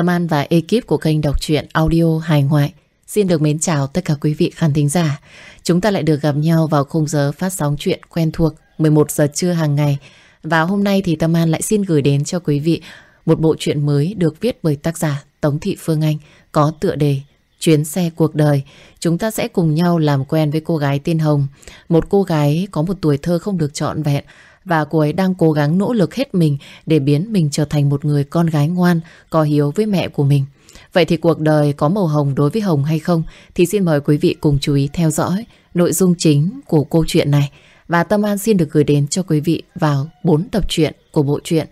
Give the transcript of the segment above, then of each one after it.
Tâm An và ekip của kênh đọc truyện audio hài ngoại xin được mến chào tất cả quý vị khán thính giả. Chúng ta lại được gặp nhau vào khung giờ phát sóng chuyện quen thuộc 11 giờ trưa hàng ngày. Và hôm nay thì Tâm An lại xin gửi đến cho quý vị một bộ truyện mới được viết bởi tác giả Tống Thị Phương Anh, có tựa đề Chuyến xe cuộc đời. Chúng ta sẽ cùng nhau làm quen với cô gái tên Hồng. Một cô gái có một tuổi thơ không được trọn vẹn và cô ấy đang cố gắng nỗ lực hết mình để biến mình trở thành một người con gái ngoan, có hiếu với mẹ của mình. Vậy thì cuộc đời có màu hồng đối với Hồng hay không? Thì xin mời quý vị cùng chú ý theo dõi nội dung chính của câu chuyện này. Và Tâm An xin được gửi đến cho quý vị vào 4 tập truyện của bộ truyện.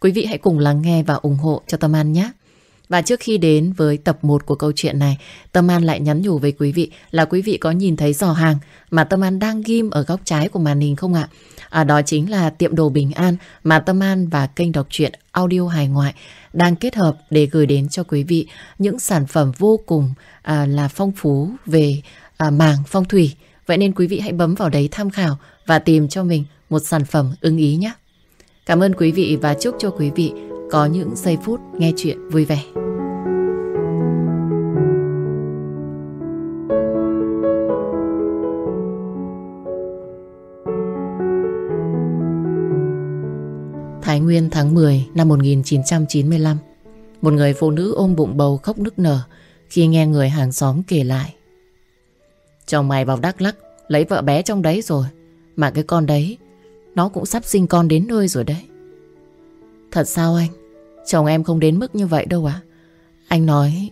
Quý vị hãy cùng lắng nghe và ủng hộ cho Tâm An nhé. Và trước khi đến với tập 1 của câu chuyện này, Tâm An lại nhắn nhủ với quý vị là quý vị có nhìn thấy giò hàng mà Tâm An đang ghim ở góc trái của màn hình không ạ? À, đó chính là tiệm đồ Bình An mà Tâm An và kênh đọc truyện audio hài ngoại đang kết hợp để gửi đến cho quý vị những sản phẩm vô cùng à, là phong phú về à, màng phong thủy. Vậy nên quý vị hãy bấm vào đấy tham khảo và tìm cho mình một sản phẩm ưng ý nhé. Cảm ơn quý vị và chúc cho quý vị có những giây phút nghe chuyện vui vẻ. Thái Nguyên tháng 10 năm 1995 Một người phụ nữ ôm bụng bầu khóc nức nở khi nghe người hàng xóm kể lại. Chồng mày vào Đắk Lắc lấy vợ bé trong đấy rồi. Mà cái con đấy, nó cũng sắp sinh con đến nơi rồi đấy. Thật sao anh? Chồng em không đến mức như vậy đâu ạ. Anh nói,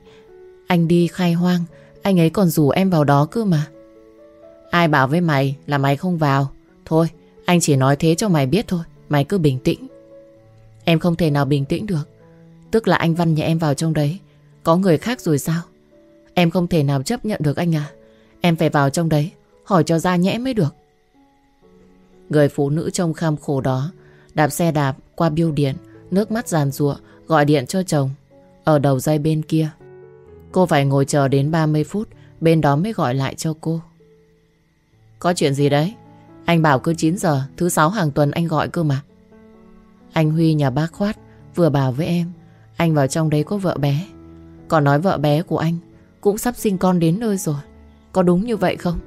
anh đi khai hoang, anh ấy còn rủ em vào đó cơ mà. Ai bảo với mày là mày không vào. Thôi, anh chỉ nói thế cho mày biết thôi. Mày cứ bình tĩnh. Em không thể nào bình tĩnh được. Tức là anh Văn nhà em vào trong đấy. Có người khác rồi sao? Em không thể nào chấp nhận được anh à. Em phải vào trong đấy. Hỏi cho ra nhẽ mới được. Người phụ nữ trong kham khổ đó đạp xe đạp qua biêu điện, nước mắt giàn ruộng gọi điện cho chồng. Ở đầu dây bên kia. Cô phải ngồi chờ đến 30 phút, bên đó mới gọi lại cho cô. Có chuyện gì đấy? Anh bảo cứ 9 giờ, thứ sáu hàng tuần anh gọi cơ mà. Anh Huy nhà bác khoát vừa bảo với em, anh vào trong đấy có vợ bé. Còn nói vợ bé của anh cũng sắp sinh con đến nơi rồi. Có đúng như vậy không?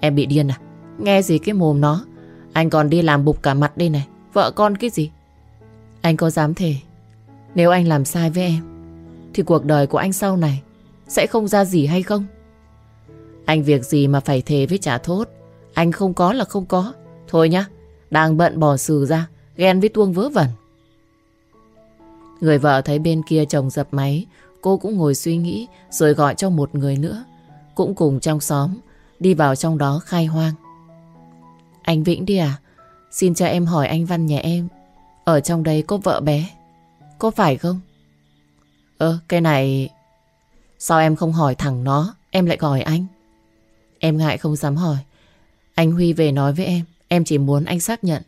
Em bị điên à? Nghe gì cái mồm nó? Anh còn đi làm bục cả mặt đây này. Vợ con cái gì? Anh có dám thề Nếu anh làm sai với em Thì cuộc đời của anh sau này Sẽ không ra gì hay không Anh việc gì mà phải thề với trả thốt Anh không có là không có Thôi nhá Đang bận bỏ xử ra Ghen với tuông vớ vẩn. Người vợ thấy bên kia chồng dập máy, Cô cũng ngồi suy nghĩ Rồi gọi cho một người nữa. Cũng cùng trong xóm, Đi vào trong đó khai hoang. Anh Vĩnh đi à? Xin cho em hỏi anh Văn nhà em. Ở trong đây có vợ bé, Có phải không? Ơ, cái này, Sao em không hỏi thẳng nó? Em lại gọi anh. Em ngại không dám hỏi. Anh Huy về nói với em Em chỉ muốn anh xác nhận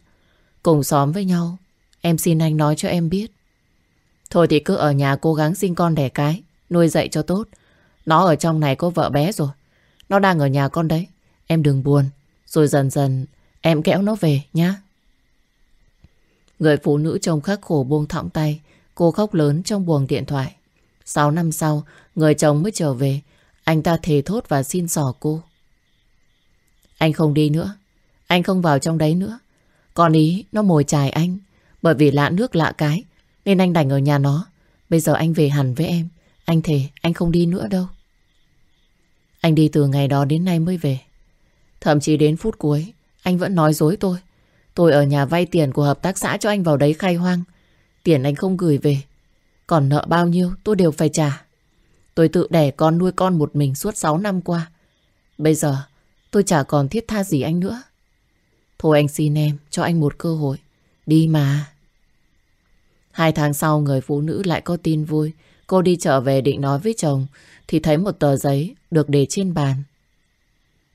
Cùng xóm với nhau, Em xin anh nói cho em biết. Thôi thì cứ ở nhà cố gắng sinh con đẻ cái, Nuôi dạy cho tốt. Nó ở trong này có vợ bé rồi. Nó đang ở nhà con đấy. Em đừng buồn, Rồi dần dần em kéo nó về nhá. Người phụ nữ trông khắc khổ buông thõng tay, Cô khóc lớn trong buồng điện thoại. 6 năm sau, Người chồng mới trở về. Anh ta thề thốt và xin sỏ cô. Anh không đi nữa. Anh không vào trong đấy nữa. Con ý, nó mồi chài anh. Bởi vì lạ nước lạ cái, Nên anh đành ở nhà nó. Bây giờ anh về hẳn với em. Anh thề, anh không đi nữa đâu. Anh đi từ ngày đó đến nay mới về. Thậm chí đến phút cuối, Anh vẫn nói dối tôi. Tôi ở nhà vay tiền của hợp tác xã cho anh vào đấy khai hoang. Tiền anh không gửi về. Còn nợ bao nhiêu, tôi đều phải trả. Tôi tự đẻ con nuôi con một mình suốt 6 năm qua. Bây giờ, tôi chả còn thiết tha gì anh nữa. Thôi anh xin em, cho anh một cơ hội. Đi mà. Hai tháng sau, người phụ nữ lại có tin vui. Cô đi trở về định nói với chồng, Thì thấy một tờ giấy được để trên bàn.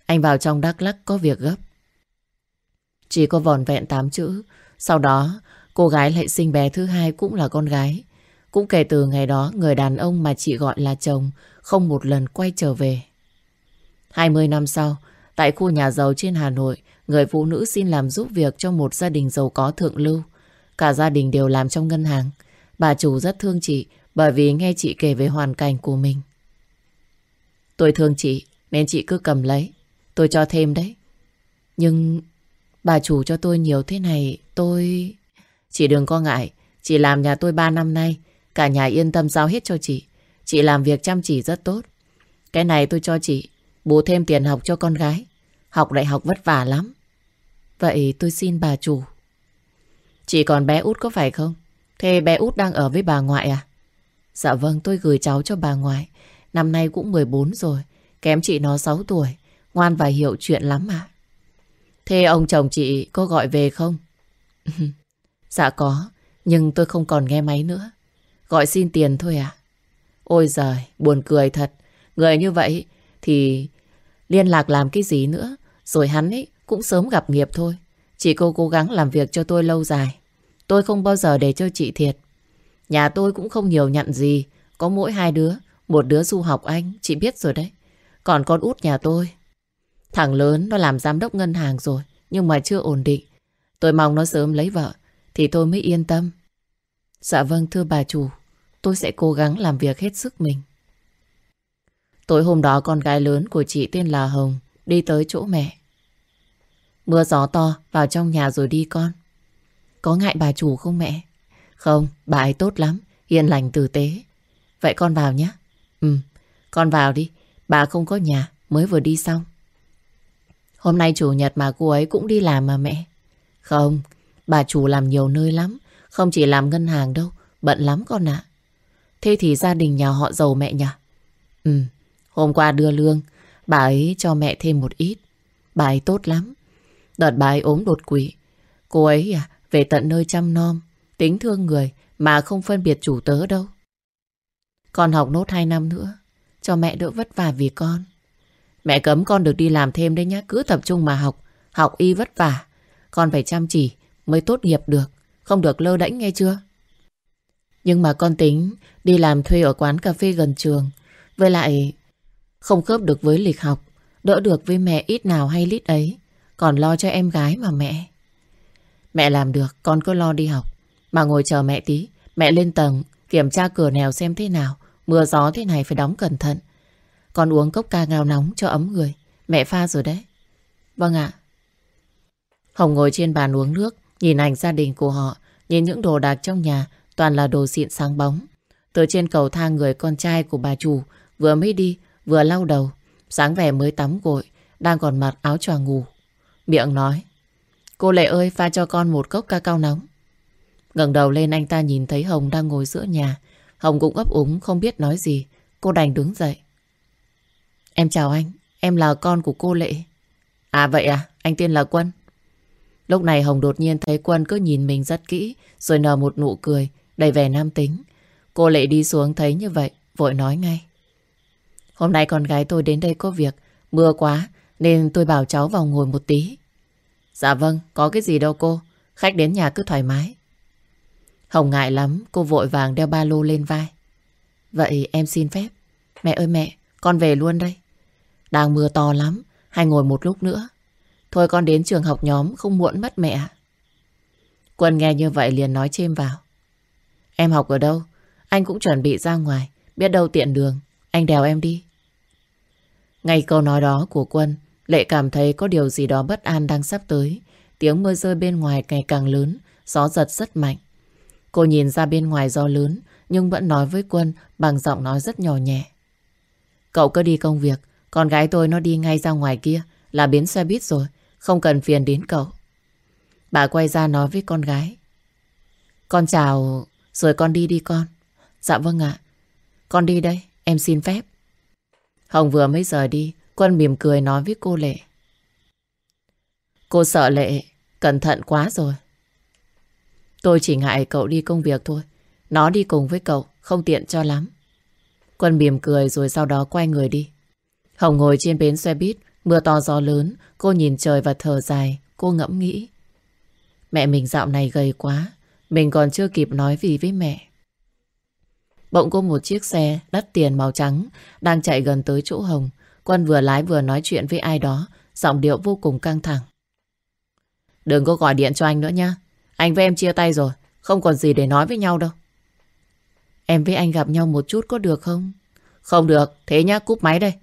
Anh vào trong Đắk Lắc có việc gấp. Chỉ có vòn vẹn 8 chữ. Sau đó, cô gái lại sinh bé thứ hai cũng là con gái. Cũng kể từ ngày đó, Người đàn ông mà chị gọi là chồng Không một lần quay trở về. 20 năm sau, Tại khu nhà giàu trên Hà Nội Người phụ nữ xin làm giúp việc cho một gia đình giàu có thượng lưu Cả gia đình đều làm trong ngân hàng Bà chủ rất thương chị bởi vì nghe chị kể về hoàn cảnh của mình. Tôi thương chị nên chị cứ cầm lấy. Tôi cho thêm đấy. Nhưng bà chủ cho tôi nhiều thế này, tôi... Chị đừng có ngại. Chị làm nhà tôi 3 năm nay. Cả nhà yên tâm giao hết cho chị. Chị làm việc chăm chỉ rất tốt. Cái này tôi cho chị bù thêm tiền học cho con gái. Học đại học vất vả lắm. Vậy tôi xin bà chủ. Chị còn bé út có phải không? Thế bé út đang ở với bà ngoại à? Dạ vâng tôi gửi cháu cho bà ngoại. Năm nay cũng 14 rồi. Kém chị nó 6 tuổi. Ngoan và hiểu chuyện lắm mà. Thế ông chồng chị có gọi về không? dạ có. Nhưng tôi không còn nghe máy nữa. Gọi xin tiền thôi à? Ôi giời, buồn cười thật. Người như vậy thì liên lạc làm cái gì nữa. Rồi hắn ấy cũng sớm gặp nghiệp thôi. Chị cô cố gắng làm việc cho tôi lâu dài. Tôi không bao giờ để cho chị thiệt. Nhà tôi cũng không nhiều nhận gì. Có mỗi hai đứa. Một đứa du học Anh, chị biết rồi đấy. Còn con út nhà tôi. Thằng lớn nó làm giám đốc ngân hàng rồi. Nhưng mà chưa ổn định. Tôi mong nó sớm lấy vợ. Thì tôi mới yên tâm. Dạ vâng thưa bà chủ. Tôi sẽ cố gắng làm việc hết sức mình. Tối hôm đó con gái lớn của chị tên là Hồng đi tới chỗ mẹ. Mưa gió to vào trong nhà rồi đi con. Có ngại bà chủ không mẹ? Không, bà ấy tốt lắm, hiền lành tử tế. Vậy con vào nhé. Ừ, con vào đi. Bà không có nhà, mới vừa đi xong. Hôm nay chủ nhật mà cô ấy cũng đi làm mà mẹ. Không, bà chủ làm nhiều nơi lắm. Không chỉ làm ngân hàng đâu, bận lắm con ạ. Thế thì gia đình nhà họ giàu mẹ nhỉ? Ừ, hôm qua đưa lương, bà ấy cho mẹ thêm một ít. Bà ấy tốt lắm. Đợt bà ấy ốm đột quỵ. Cô ấy à, về tận nơi chăm nom, tính thương người mà không phân biệt chủ tớ đâu. Con học nốt 2 năm nữa, cho mẹ đỡ vất vả vì con. Mẹ cấm con được đi làm thêm đấy nhá, cứ tập trung mà học, học y vất vả. Con phải chăm chỉ mới tốt nghiệp được, không được lơ đễnh nghe chưa? Nhưng mà con tính đi làm thuê ở quán cà phê gần trường, với lại không khớp được với lịch học, đỡ được với mẹ ít nào hay lít ấy, còn lo cho em gái mà mẹ. Mẹ làm được, con cứ lo đi học. Mà ngồi chờ mẹ tí, mẹ lên tầng, kiểm tra cửa nèo xem thế nào. Mưa gió thế này phải đóng cẩn thận. Con uống cốc ca ngao nóng cho ấm người. Mẹ pha rồi đấy. Vâng ạ. Hồng ngồi trên bàn uống nước, nhìn ảnh gia đình của họ, nhìn những đồ đạc trong nhà, toàn là đồ xịn sáng bóng. Từ trên cầu thang người con trai của bà chủ vừa mới đi, vừa lau đầu, sáng vẻ mới tắm gội, đang còn mặc áo choàng ngủ. Miệng nói, cô Lệ ơi pha cho con một cốc ca cao nóng. ngẩng đầu lên anh ta nhìn thấy Hồng đang ngồi giữa nhà. Hồng cũng ấp úng không biết nói gì. Cô đành đứng dậy. Em chào anh, em là con của cô Lệ. À vậy à, anh tên là Quân. Lúc này Hồng đột nhiên thấy Quân cứ nhìn mình rất kỹ, rồi nở một nụ cười, đầy vẻ nam tính. Cô Lệ đi xuống thấy như vậy, vội nói ngay. Hôm nay con gái tôi đến đây có việc, mưa quá, nên tôi bảo cháu vào ngồi một tí. Dạ vâng, có cái gì đâu cô, khách đến nhà cứ thoải mái. Hồng ngại lắm, cô vội vàng đeo ba lô lên vai. Vậy em xin phép. Mẹ ơi mẹ, con về luôn đây. Đang mưa to lắm, hay ngồi một lúc nữa. Thôi con đến trường học nhóm, không muộn mất mẹ. Quân nghe như vậy liền nói chêm vào. Em học ở đâu? Anh cũng chuẩn bị ra ngoài, biết đâu tiện đường. Anh đèo em đi. Ngay câu nói đó của Quân, Lệ cảm thấy có điều gì đó bất an đang sắp tới. Tiếng mưa rơi bên ngoài ngày càng lớn, gió giật rất mạnh. Cô nhìn ra bên ngoài gió lớn, nhưng vẫn nói với Quân bằng giọng nói rất nhỏ nhẹ. Cậu cứ đi công việc, con gái tôi nó đi ngay ra ngoài kia, là bến xe buýt rồi, không cần phiền đến cậu. Bà quay ra nói với con gái. Con chào, rồi con đi đi con. Dạ vâng ạ. Con đi đây, em xin phép. Hồng vừa mới rời đi, Quân mỉm cười nói với cô Lệ. Cô sợ Lệ, cẩn thận quá rồi. Tôi chỉ ngại cậu đi công việc thôi. Nó đi cùng với cậu, không tiện cho lắm. Quân mỉm cười rồi sau đó quay người đi. Hồng ngồi trên bến xe buýt, mưa to gió lớn, cô nhìn trời và thở dài, cô ngẫm nghĩ. Mẹ mình dạo này gầy quá, mình còn chưa kịp nói gì với mẹ. Bỗng có một chiếc xe đắt tiền màu trắng đang chạy gần tới chỗ Hồng. Quân vừa lái vừa nói chuyện với ai đó, giọng điệu vô cùng căng thẳng. Đừng có gọi điện cho anh nữa nha. Anh với em chia tay rồi, không còn gì để nói với nhau đâu. Em với anh gặp nhau một chút có được không? Không được, thế nhá, cúp máy đây.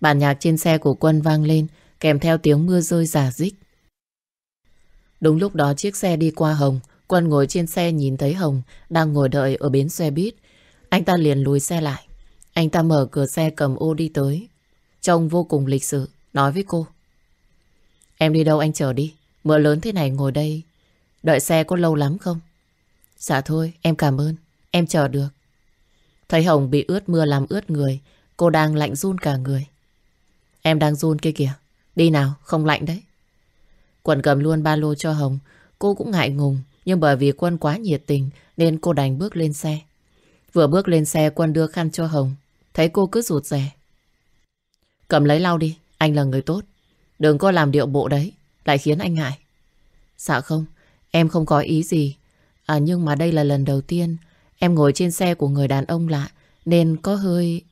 Bản nhạc trên xe của Quân vang lên, kèm theo tiếng mưa rơi giả dích. Đúng lúc đó chiếc xe đi qua Hồng, Quân ngồi trên xe nhìn thấy Hồng đang ngồi đợi ở bến xe buýt. Anh ta liền lùi xe lại. Anh ta mở cửa xe cầm ô đi tới. Trông vô cùng lịch sự, nói với cô. Em đi đâu anh chờ đi, mưa lớn thế này ngồi đây. Đợi xe có lâu lắm không? Dạ thôi, em cảm ơn, em chờ được. Thấy Hồng bị ướt mưa làm ướt người, cô đang lạnh run cả người. Em đang run kia kìa, đi nào, không lạnh đấy. Quần cầm luôn ba lô cho Hồng, cô cũng ngại ngùng, nhưng bởi vì Quân quá nhiệt tình nên cô đành bước lên xe. Vừa bước lên xe Quân đưa khăn cho Hồng, thấy cô cứ rụt rè. Cầm lấy lau đi, anh là người tốt. Đừng có làm điệu bộ đấy, lại khiến anh ngại. Dạ không, em không có ý gì. À nhưng mà đây là lần đầu tiên em ngồi trên xe của người đàn ông lạ, nên có hơi...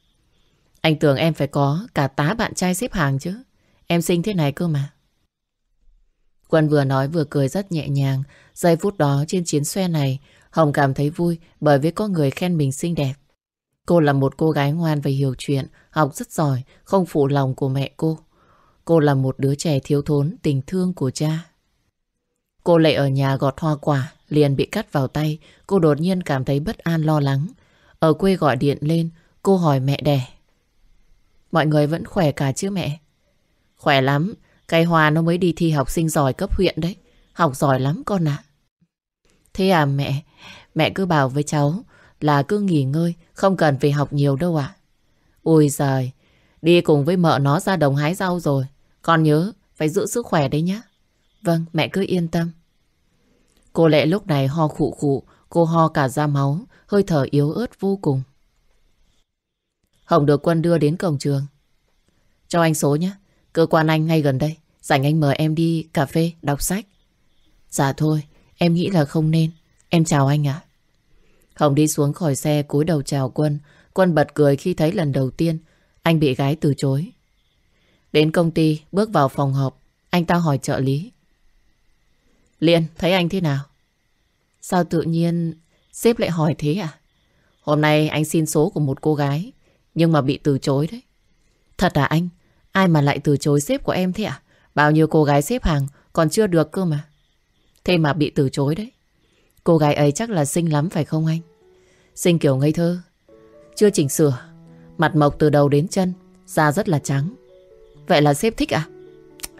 Anh tưởng em phải có cả tá bạn trai xếp hàng chứ. Em xinh thế này cơ mà. Quân vừa nói vừa cười rất nhẹ nhàng. Giây phút đó trên chiến xe này, Hồng cảm thấy vui bởi vì có người khen mình xinh đẹp. Cô là một cô gái ngoan và hiểu chuyện, học rất giỏi, không phụ lòng của mẹ cô. Cô là một đứa trẻ thiếu thốn tình thương của cha. Cô lại ở nhà gọt hoa quả, liền bị cắt vào tay. Cô đột nhiên cảm thấy bất an lo lắng. Ở quê gọi điện lên, cô hỏi mẹ đẻ. Mọi người vẫn khỏe cả chứ mẹ? Khỏe lắm, cái Hoa nó mới đi thi học sinh giỏi cấp huyện đấy. Học giỏi lắm con ạ. Thế à mẹ, mẹ cứ bảo với cháu là cứ nghỉ ngơi, không cần phải học nhiều đâu ạ. Ôi giời, đi cùng với mợ nó ra đồng hái rau rồi. Con nhớ, phải giữ sức khỏe đấy nhá. Vâng, mẹ cứ yên tâm. Cô Lệ lúc này ho khụ khụ, cô ho cả da máu, hơi thở yếu ớt vô cùng. Hồng được Quân đưa đến cổng trường. Cho anh số nhé, cơ quan anh ngay gần đây. Rảnh anh mời em đi cà phê, đọc sách. Dạ thôi, em nghĩ là không nên. Em chào anh ạ. Hồng đi xuống khỏi xe cúi đầu chào Quân. Quân bật cười khi thấy lần đầu tiên anh bị gái từ chối. Đến công ty, bước vào phòng họp, anh ta hỏi trợ lý. Liên, thấy anh thế nào? Sao tự nhiên sếp lại hỏi thế à? Hôm nay anh xin số của một cô gái, nhưng mà bị từ chối đấy. Thật à anh? Ai mà lại từ chối sếp của em thế à? Bao nhiêu cô gái xếp hàng còn chưa được cơ mà. Thế mà bị từ chối đấy. Cô gái ấy chắc là xinh lắm phải không anh? Xinh kiểu ngây thơ. Chưa chỉnh sửa. Mặt mộc từ đầu đến chân. Da rất là trắng. Vậy là sếp thích à?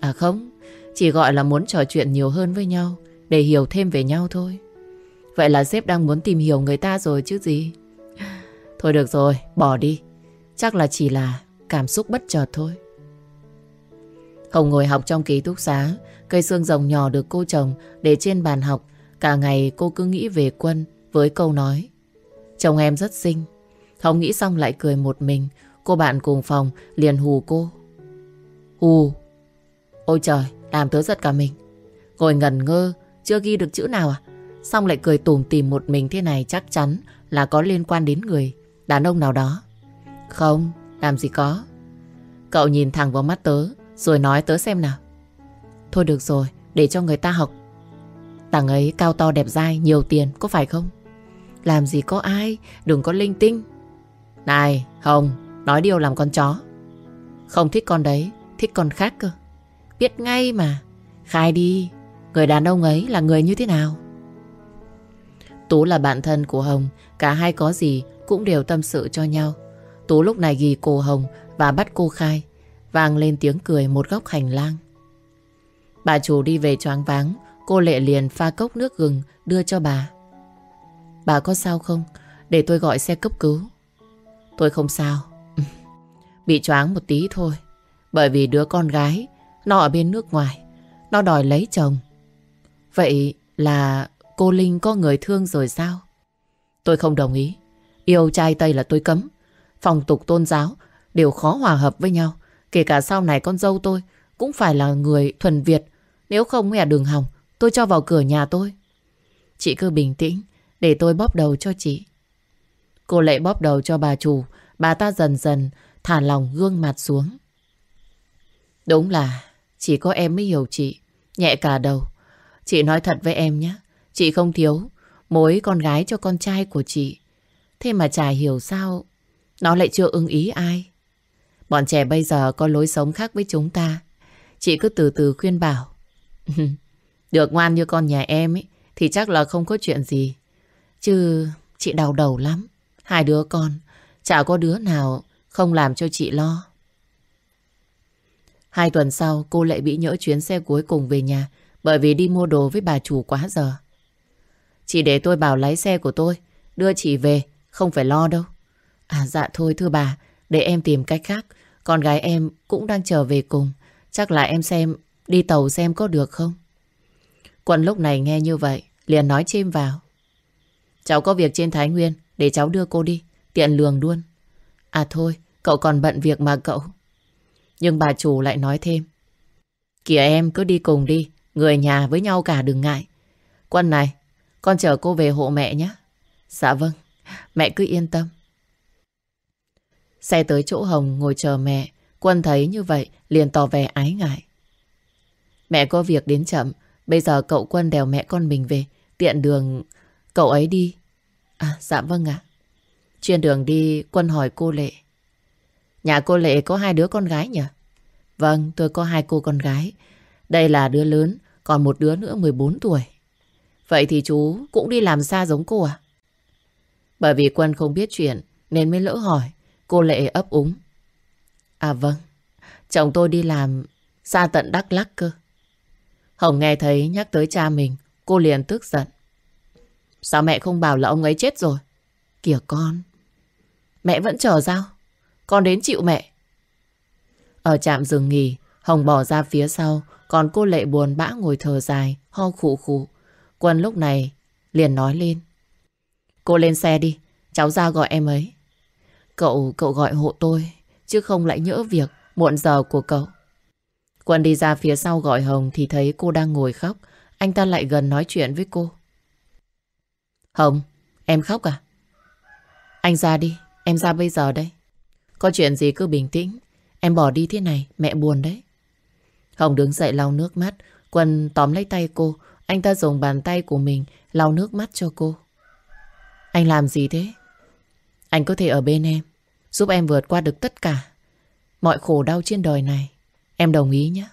À không. Chỉ gọi là muốn trò chuyện nhiều hơn với nhau. Để hiểu thêm về nhau thôi. Vậy là sếp đang muốn tìm hiểu người ta rồi chứ gì. Thôi được rồi, bỏ đi. Chắc là chỉ là cảm xúc bất chợt thôi. Hồng ngồi học trong ký túc xá, cây xương rồng nhỏ được cô chồng để trên bàn học. Cả ngày cô cứ nghĩ về quân với câu nói. Chồng em rất xinh. Hồng nghĩ xong lại cười một mình. Cô bạn cùng phòng liền hù cô. Hù. Ôi trời, làm tớ giật cả mình. Ngồi ngần ngơ, chưa ghi được chữ nào à? Xong lại cười tủm tìm một mình thế này chắc chắn là có liên quan đến người đàn ông nào đó. Không, làm gì có. Cậu nhìn thẳng vào mắt tớ, rồi nói tớ xem nào. Thôi được rồi, Để cho người ta học. Tàng ấy cao to đẹp dai, Nhiều tiền, có phải không? Làm gì có ai, Đừng có linh tinh. Này, Hồng, Nói điều làm con chó. Không thích con đấy, Thích con khác cơ. Biết ngay mà. Khai đi, Người đàn ông ấy là người như thế nào? Tú là bạn thân của Hồng, Cả hai có gì cũng đều tâm sự cho nhau. Tú lúc này ghi cô Hồng Và bắt cô khai. Vang lên tiếng cười một góc hành lang. Bà chủ đi về choáng váng, cô Lệ liền pha cốc nước gừng đưa cho bà. Bà có sao không? Để tôi gọi xe cấp cứu. Tôi không sao. Bị choáng một tí thôi. Bởi vì đứa con gái, nó ở bên nước ngoài. Nó đòi lấy chồng. Vậy là cô Linh có người thương rồi sao? Tôi không đồng ý. Yêu trai Tây là tôi cấm. Phòng tục tôn giáo đều khó hòa hợp với nhau. Kể cả sau này con dâu tôi cũng phải là người thuần Việt. Nếu không nghe à, đường hỏng tôi cho vào cửa nhà tôi. Chị cứ bình tĩnh, để tôi bóp đầu cho chị. Cô lệ bóp đầu cho bà chủ, bà ta dần dần thả lòng gương mặt xuống. Đúng là chỉ có em mới hiểu chị, nhẹ cả đầu. Chị nói thật với em nhé, chị không thiếu mối con gái cho con trai của chị. Thế mà chả hiểu sao nó lại chưa ưng ý ai. Bọn trẻ bây giờ có lối sống khác với chúng ta. Chị cứ từ từ khuyên bảo. Được ngoan như con nhà em ấy, thì chắc là không có chuyện gì. Chứ chị đau đầu lắm. Hai đứa con, chả có đứa nào không làm cho chị lo. Hai tuần sau, cô lại bị nhỡ chuyến xe cuối cùng về nhà bởi vì đi mua đồ với bà chủ quá giờ. Chị để tôi bảo lái xe của tôi, đưa chị về, không phải lo đâu. À dạ thôi thưa bà, để em tìm cách khác. Con gái em cũng đang chờ về cùng. Chắc là em xem, đi tàu xem có được không? Quân lúc này nghe như vậy, liền nói chim vào. Cháu có việc trên Thái Nguyên, để cháu đưa cô đi, tiện lường luôn. À thôi, cậu còn bận việc mà cậu. Nhưng bà chủ lại nói thêm. Kìa em cứ đi cùng đi, người nhà với nhau cả đừng ngại. Quân này, con chở cô về hộ mẹ nhé. Dạ vâng, mẹ cứ yên tâm. Xe tới chỗ Hồng ngồi chờ mẹ. Quân thấy như vậy, liền tỏ vẻ ái ngại. Mẹ có việc đến chậm. Bây giờ cậu Quân đèo mẹ con mình về. Tiện đường, cậu ấy đi. À dạ vâng ạ. Trên đường đi, Quân hỏi cô Lệ. Nhà cô Lệ có hai đứa con gái nhỉ? Vâng tôi có hai cô con gái. Đây là đứa lớn. Còn một đứa nữa 14 tuổi. Vậy thì chú cũng đi làm xa giống cô à? Bởi vì Quân không biết chuyện, nên mới lỡ hỏi. Cô Lệ ấp úng. À vâng, chồng tôi đi làm xa tận Đắk Lắc cơ. Hồng nghe thấy nhắc tới cha mình, cô liền tức giận. Sao mẹ không bảo là ông ấy chết rồi? Kìa con, mẹ vẫn chờ sao? Con đến chịu mẹ. Ở trạm dừng nghỉ, Hồng bỏ ra phía sau, còn cô Lệ buồn bã ngồi thở dài, ho khụ khụ. Quân lúc này liền nói lên. Cô lên xe đi, cháu ra gọi em ấy. Cậu, cậu gọi hộ tôi, chứ không lại nhỡ việc muộn giờ của cậu. Quân đi ra phía sau gọi Hồng thì thấy cô đang ngồi khóc. Anh ta lại gần nói chuyện với cô. Hồng, em khóc à? Anh ra đi, em ra bây giờ đây. Có chuyện gì cứ bình tĩnh. Em bỏ đi thế này, mẹ buồn đấy. Hồng đứng dậy lau nước mắt. Quân tóm lấy tay cô. Anh ta dùng bàn tay của mình lau nước mắt cho cô. Anh làm gì thế? Anh có thể ở bên em, giúp em vượt qua được tất cả mọi khổ đau trên đời này. Em đồng ý nhé.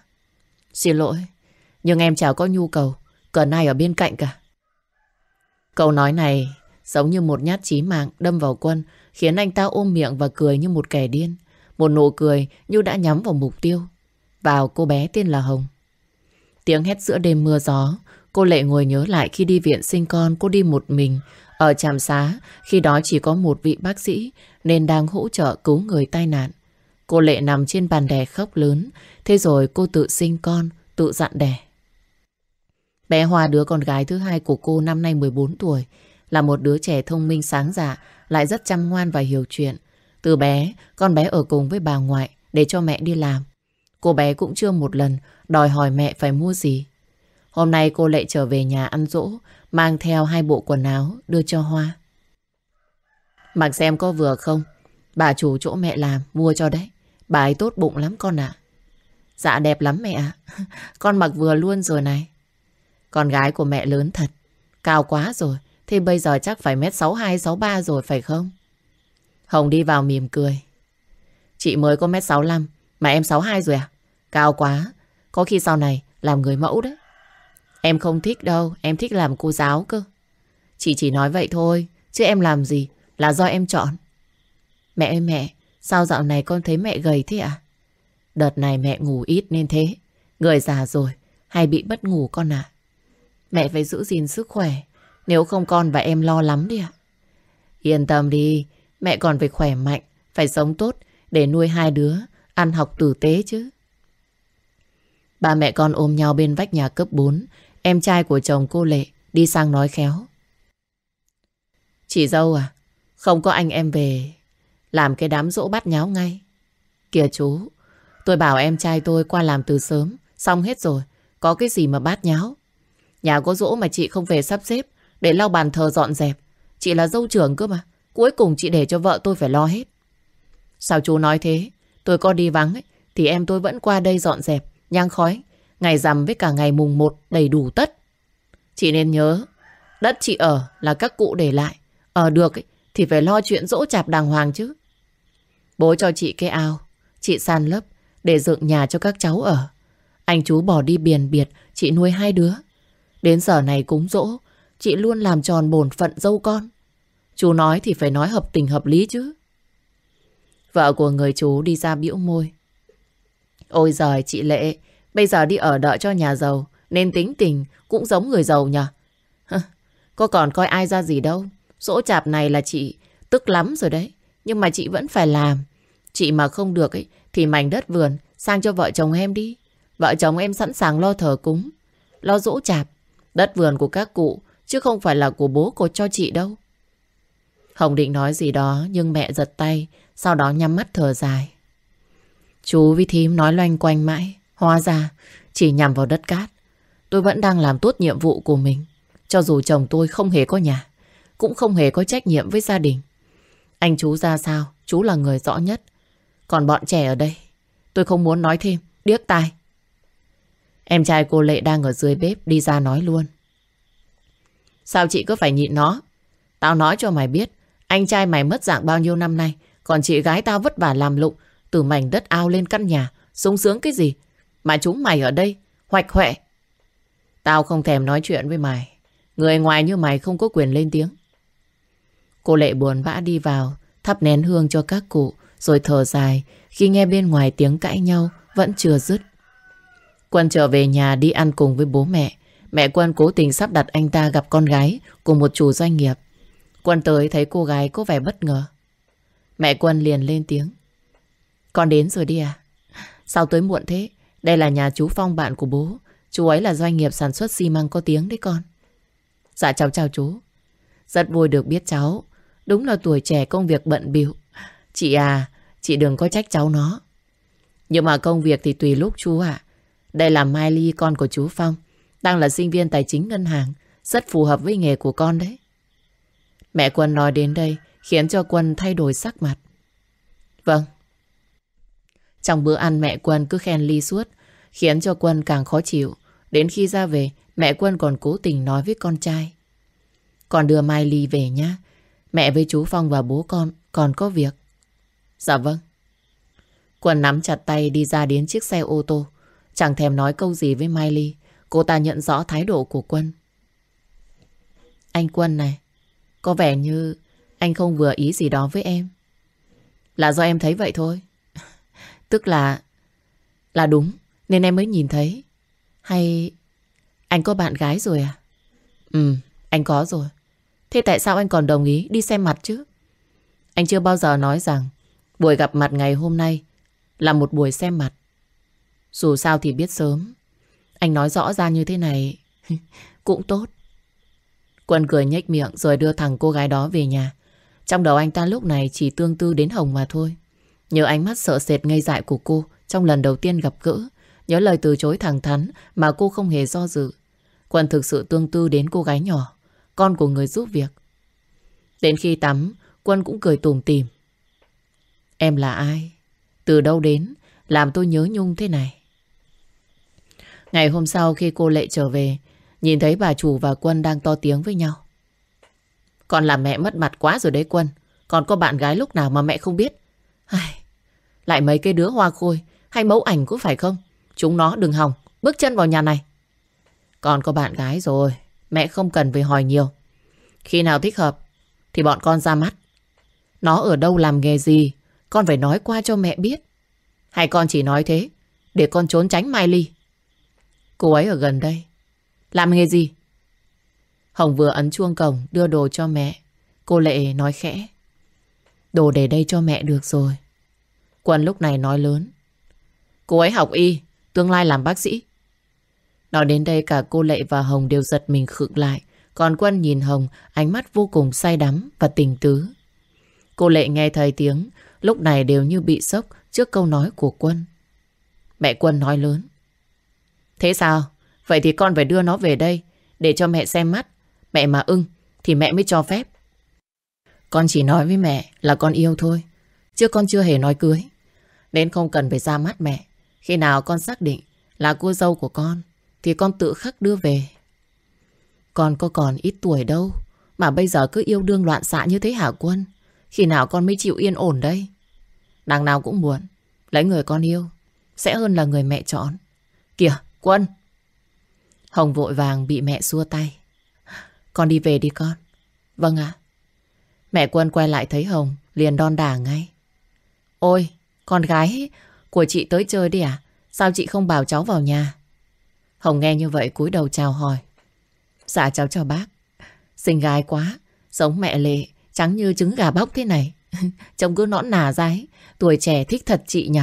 Xin lỗi, nhưng em chả có nhu cầu cần ai ở bên cạnh cả. Câu nói này giống như một nhát chí mạng đâm vào quân, khiến anh ta ôm miệng và cười như một kẻ điên. Một nụ cười như đã nhắm vào mục tiêu, vào cô bé tên là Hồng. Tiếng hét giữa đêm mưa gió, cô Lệ ngồi nhớ lại khi đi viện sinh con cô đi một mình, ở trạm xá, khi đó chỉ có một vị bác sĩ nên đang hỗ trợ cứu người tai nạn. Cô Lệ nằm trên bàn đè khóc lớn, thế rồi cô tự sinh con, tự dặn đẻ. Bé Hoa đứa con gái thứ hai của cô năm nay 14 tuổi, là một đứa trẻ thông minh sáng dạ, lại rất chăm ngoan và hiểu chuyện. Từ bé, con bé ở cùng với bà ngoại để cho mẹ đi làm. Cô bé cũng chưa một lần đòi hỏi mẹ phải mua gì. Hôm nay cô Lệ trở về nhà ăn dỗ Mang theo hai bộ quần áo đưa cho Hoa. Mặc xem có vừa không? Bà chủ chỗ mẹ làm mua cho đấy. Bà ấy tốt bụng lắm con ạ. Dạ đẹp lắm mẹ ạ. Con mặc vừa luôn rồi này. Con gái của mẹ lớn thật. Cao quá rồi. Thế bây giờ chắc phải mét 62, 63 rồi phải không? Hồng đi vào mỉm cười. Chị mới có mét 65 Mà em 62 rồi à? Cao quá. Có khi sau này làm người mẫu đấy. Em không thích đâu, em thích làm cô giáo cơ. Chị chỉ nói vậy thôi, chứ em làm gì là do em chọn. Mẹ ơi mẹ, sao dạo này con thấy mẹ gầy thế à? Đợt này mẹ ngủ ít nên thế. Người già rồi, hay bị bất ngủ con ạ. Mẹ phải giữ gìn sức khỏe, nếu không con và em lo lắm đi ạ. Yên tâm đi, mẹ còn phải khỏe mạnh, phải sống tốt để nuôi hai đứa, ăn học tử tế chứ. Ba mẹ con ôm nhau bên vách nhà cấp 4, Em trai của chồng cô Lệ đi sang nói khéo. Chị dâu à, không có anh em về, làm cái đám dỗ bắt nháo ngay. Kìa chú, tôi bảo em trai tôi qua làm từ sớm, xong hết rồi, có cái gì mà bát nháo. Nhà có dỗ mà chị không về sắp xếp, để lau bàn thờ dọn dẹp. Chị là dâu trưởng cơ mà, cuối cùng chị để cho vợ tôi phải lo hết. Sao chú nói thế? Tôi có đi vắng ấy, thì em tôi vẫn qua đây dọn dẹp, nhang khói, Ngày rằm với cả ngày mùng 1 đầy đủ tất. Chị nên nhớ, đất chị ở là các cụ để lại. Ở được thì phải lo chuyện dỗ chạp đàng hoàng chứ. Bố cho chị cái ao, chị san lấp để dựng nhà cho các cháu ở. Anh chú bỏ đi biển biệt, chị nuôi hai đứa. Đến giờ này cúng dỗ, chị luôn làm tròn bổn phận dâu con. Chú nói thì phải nói hợp tình hợp lý chứ. Vợ của người chú đi ra biểu môi. Ôi giời chị Lệ, bây giờ đi ở đợi cho nhà giàu, nên tính tình cũng giống người giàu nhờ. Có còn coi ai ra gì đâu. Dỗ chạp này là chị tức lắm rồi đấy. Nhưng mà chị vẫn phải làm. Chị mà không được ấy, thì mảnh đất vườn sang cho vợ chồng em đi. Vợ chồng em sẵn sàng lo thờ cúng, lo dỗ chạp. Đất vườn của các cụ, chứ không phải là của bố cô cho chị đâu. Hồng định nói gì đó, nhưng mẹ giật tay, sau đó nhắm mắt thở dài. Chú với thím nói loanh quanh mãi, hóa ra chỉ nhằm vào đất cát. Tôi vẫn đang làm tốt nhiệm vụ của mình. Cho dù chồng tôi không hề có nhà, cũng không hề có trách nhiệm với gia đình. Anh chú ra sao, chú là người rõ nhất. Còn bọn trẻ ở đây, tôi không muốn nói thêm, điếc tai. Em trai cô Lệ đang ở dưới bếp đi ra nói luôn. Sao chị cứ phải nhịn nó? Tao nói cho mày biết, anh trai mày mất dạng bao nhiêu năm nay, còn chị gái tao vất vả làm lụng, từ mảnh đất ao lên căn nhà, sung sướng cái gì? Mà chúng mày ở đây, hoạch hoẹ. Tao không thèm nói chuyện với mày. Người ngoài như mày không có quyền lên tiếng. Cô Lệ buồn bã đi vào, thắp nén hương cho các cụ, rồi thở dài khi nghe bên ngoài tiếng cãi nhau vẫn chưa dứt. Quân trở về nhà đi ăn cùng với bố mẹ. Mẹ Quân cố tình sắp đặt anh ta gặp con gái của một chủ doanh nghiệp. Quân tới thấy cô gái có vẻ bất ngờ. Mẹ Quân liền lên tiếng. Con đến rồi đi à? Sao tới muộn thế? Đây là nhà chú Phong bạn của bố. Chú ấy là doanh nghiệp sản xuất xi măng có tiếng đấy con. Dạ cháu chào chú. Rất vui được biết cháu. Đúng là tuổi trẻ công việc bận bịu. Chị à, chị đừng có trách cháu nó. Nhưng mà công việc thì tùy lúc chú ạ. Đây là Mai Ly con của chú Phong. Đang là sinh viên tài chính ngân hàng. Rất phù hợp với nghề của con đấy. Mẹ Quân nói đến đây khiến cho Quân thay đổi sắc mặt. Vâng. Trong bữa ăn mẹ Quân cứ khen Ly suốt khiến cho Quân càng khó chịu. Đến khi ra về mẹ Quân còn cố tình nói với con trai. Con đưa Mai Ly về nhá. Mẹ với chú Phong và bố con còn có việc. Dạ vâng. Quân nắm chặt tay đi ra đến chiếc xe ô tô. Chẳng thèm nói câu gì với Mai Ly. Cô ta nhận rõ thái độ của Quân. Anh Quân này, có vẻ như anh không vừa ý gì đó với em. Là do em thấy vậy thôi. Tức là... Là đúng, nên em mới nhìn thấy. Hay... Anh có bạn gái rồi à? Ừ, anh có rồi. Thế tại sao anh còn đồng ý đi xem mặt chứ? Anh chưa bao giờ nói rằng buổi gặp mặt ngày hôm nay là một buổi xem mặt. Dù sao thì biết sớm. Anh nói rõ ra như thế này cũng tốt. Quân cười nhếch miệng rồi đưa thằng cô gái đó về nhà. Trong đầu anh ta lúc này chỉ tương tư đến Hồng mà thôi. Nhớ ánh mắt sợ sệt ngây dại của cô trong lần đầu tiên gặp gỡ. Nhớ lời từ chối thẳng thắn mà cô không hề do dự. Quân thực sự tương tư đến cô gái nhỏ, con của người giúp việc. Đến khi tắm, Quân cũng cười tủm tìm. Em là ai? Từ đâu đến? Làm tôi nhớ nhung thế này. Ngày hôm sau khi cô Lệ trở về, nhìn thấy bà chủ và Quân đang to tiếng với nhau. Con làm mẹ mất mặt quá rồi đấy Quân. Còn có bạn gái lúc nào mà mẹ không biết. Ai... Lại mấy cái đứa hoa khôi hay mẫu ảnh cũng phải không? Chúng nó đừng hòng, bước chân vào nhà này. Con có bạn gái rồi, mẹ không cần phải hỏi nhiều. Khi nào thích hợp thì bọn con ra mắt. Nó ở đâu làm nghề gì, con phải nói qua cho mẹ biết. Hay con chỉ nói thế để con trốn tránh Mai Ly. Cô ấy ở gần đây. Làm nghề gì? Hồng vừa ấn chuông cổng đưa đồ cho mẹ. Cô Lệ nói khẽ. Đồ để đây cho mẹ được rồi. Quân lúc này nói lớn. Cô ấy học y, tương lai làm bác sĩ. Nói đến đây cả cô Lệ và Hồng đều giật mình khựng lại. Còn Quân nhìn Hồng, ánh mắt vô cùng say đắm và tình tứ. Cô Lệ nghe thầy tiếng, lúc này đều như bị sốc trước câu nói của Quân. Mẹ Quân nói lớn. Thế sao? Vậy thì con phải đưa nó về đây để cho mẹ xem mắt. Mẹ mà ưng thì mẹ mới cho phép. Con chỉ nói với mẹ là con yêu thôi. Chứ con chưa hề nói cưới. Nên không cần phải ra mắt mẹ. Khi nào con xác định là cô dâu của con thì con tự khắc đưa về. Con có còn ít tuổi đâu Mà bây giờ cứ yêu đương loạn xạ như thế hả Quân? Khi nào con mới chịu yên ổn đây? Đằng nào cũng buồn. Lấy người con yêu. Sẽ hơn là người mẹ chọn. Kìa, Quân! Hồng vội vàng bị mẹ xua tay. Con đi về đi con. Vâng ạ. Mẹ Quân quay lại thấy Hồng, liền đon đả ngay. Ôi, con gái của chị tới chơi đi à? Sao chị không bảo cháu vào nhà? Hồng nghe như vậy cúi đầu chào hỏi. Dạ cháu chào bác. Xinh gái quá, giống mẹ lệ, trắng như trứng gà bóc thế này. Trông cứ nõn nà ra ấy, tuổi trẻ thích thật chị nhỉ?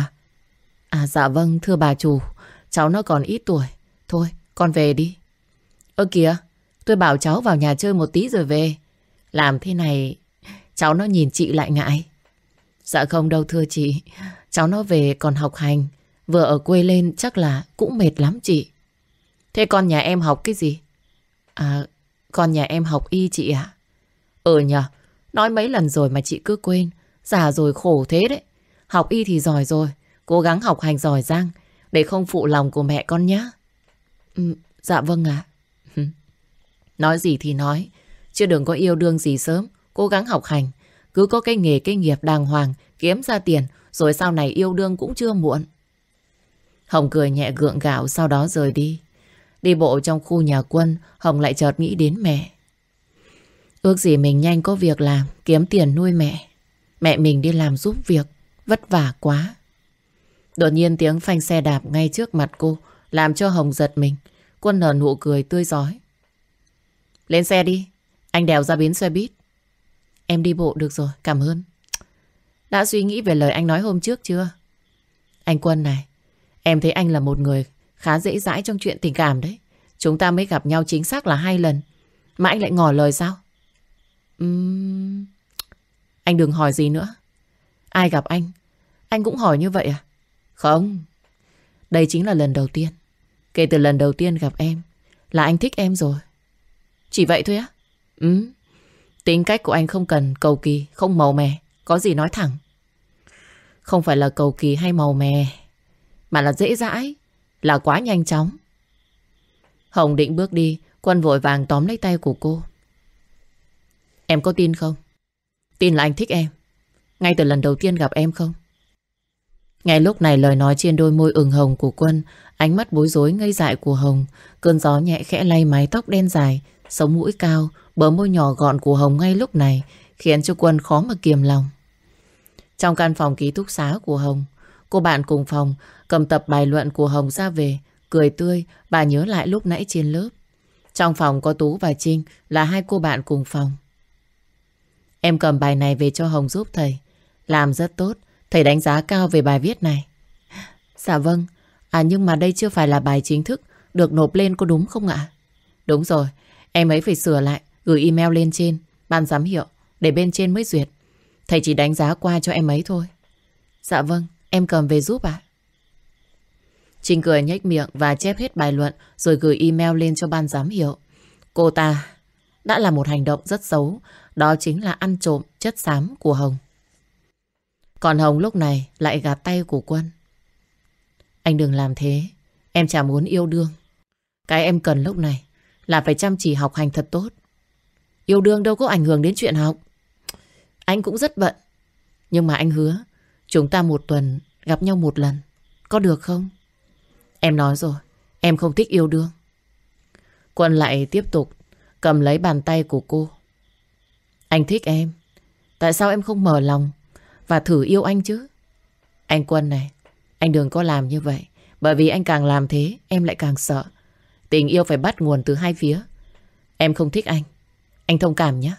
À dạ vâng, thưa bà chủ, cháu nó còn ít tuổi. Thôi, con về đi. Ơ kìa, tôi bảo cháu vào nhà chơi một tí rồi về. Làm thế này, cháu nó nhìn chị lại ngại. Dạ không đâu thưa chị, cháu nó về còn học hành. Vừa ở quê lên chắc là cũng mệt lắm chị. Thế con nhà em học cái gì? À, con nhà em học y chị ạ. Ừ nhờ, nói mấy lần rồi mà chị cứ quên. Già rồi khổ thế đấy. Học y thì giỏi rồi, cố gắng học hành giỏi giang để không phụ lòng của mẹ con nhé. Ừ, dạ vâng ạ. nói gì thì nói, chứ đừng có yêu đương gì sớm, cố gắng học hành. Cứ có cái nghề cái nghiệp đàng hoàng, kiếm ra tiền, rồi sau này yêu đương cũng chưa muộn. Hồng cười nhẹ gượng gạo sau đó rời đi. Đi bộ trong khu nhà quân, Hồng lại chợt nghĩ đến mẹ. Ước gì mình nhanh có việc làm, kiếm tiền nuôi mẹ. Mẹ mình đi làm giúp việc, vất vả quá. Đột nhiên tiếng phanh xe đạp ngay trước mặt cô, làm cho Hồng giật mình. Quân nở nụ cười tươi giói. Lên xe đi, anh đèo ra bến xe buýt. Em đi bộ được rồi, cảm ơn. Đã suy nghĩ về lời anh nói hôm trước chưa? Anh Quân này, em thấy anh là một người khá dễ dãi trong chuyện tình cảm đấy. Chúng ta mới gặp nhau chính xác là hai lần. Mà anh lại ngỏ lời sao? Uhm... Anh đừng hỏi gì nữa. Ai gặp anh, anh cũng hỏi như vậy à? Không. Đây chính là lần đầu tiên. Kể từ lần đầu tiên gặp em, là anh thích em rồi. Chỉ vậy thôi á? Ừ. Tính cách của anh không cần cầu kỳ, không màu mè. Có gì nói thẳng. Không phải là cầu kỳ hay màu mè, mà là dễ dãi, là quá nhanh chóng. Hồng định bước đi, Quân vội vàng tóm lấy tay của cô. Em có tin không? Tin là anh thích em. Ngay từ lần đầu tiên gặp em không? Ngay lúc này lời nói trên đôi môi ửng hồng của Quân, ánh mắt bối rối ngây dại của Hồng, cơn gió nhẹ khẽ lay mái tóc đen dài, sống mũi cao, bờ môi nhỏ gọn của Hồng ngay lúc này khiến cho Quân khó mà kiềm lòng. Trong căn phòng ký túc xá của Hồng, cô bạn cùng phòng cầm tập bài luận của Hồng ra về, cười tươi, bà nhớ lại lúc nãy trên lớp. Trong phòng có Tú và Trinh là hai cô bạn cùng phòng. Em cầm bài này về cho Hồng giúp thầy. Làm rất tốt, thầy đánh giá cao về bài viết này. Dạ vâng, à nhưng mà đây chưa phải là bài chính thức được nộp lên có đúng không ạ? Đúng rồi, em ấy phải sửa lại, gửi email lên trên, ban giám hiệu, để bên trên mới duyệt. Thầy chỉ đánh giá qua cho em ấy thôi. Dạ vâng, em cầm về giúp ạ. Trinh cười nhếch miệng và chép hết bài luận rồi gửi email lên cho ban giám hiệu. Cô ta đã là một hành động rất xấu, đó chính là ăn trộm chất xám của Hồng. Còn Hồng lúc này lại gạt tay của Quân. Anh đừng làm thế, em chả muốn yêu đương. Cái em cần lúc này là phải chăm chỉ học hành thật tốt. Yêu đương đâu có ảnh hưởng đến chuyện học. Anh cũng rất bận. Nhưng mà anh hứa chúng ta một tuần gặp nhau một lần. Có được không? Em nói rồi, em không thích yêu đương. Quân lại tiếp tục cầm lấy bàn tay của cô. Anh thích em. Tại sao em không mở lòng và thử yêu anh chứ? Anh Quân này, anh đừng có làm như vậy. Bởi vì anh càng làm thế, em lại càng sợ. Tình yêu phải bắt nguồn từ hai phía. Em không thích anh. Anh thông cảm nhé.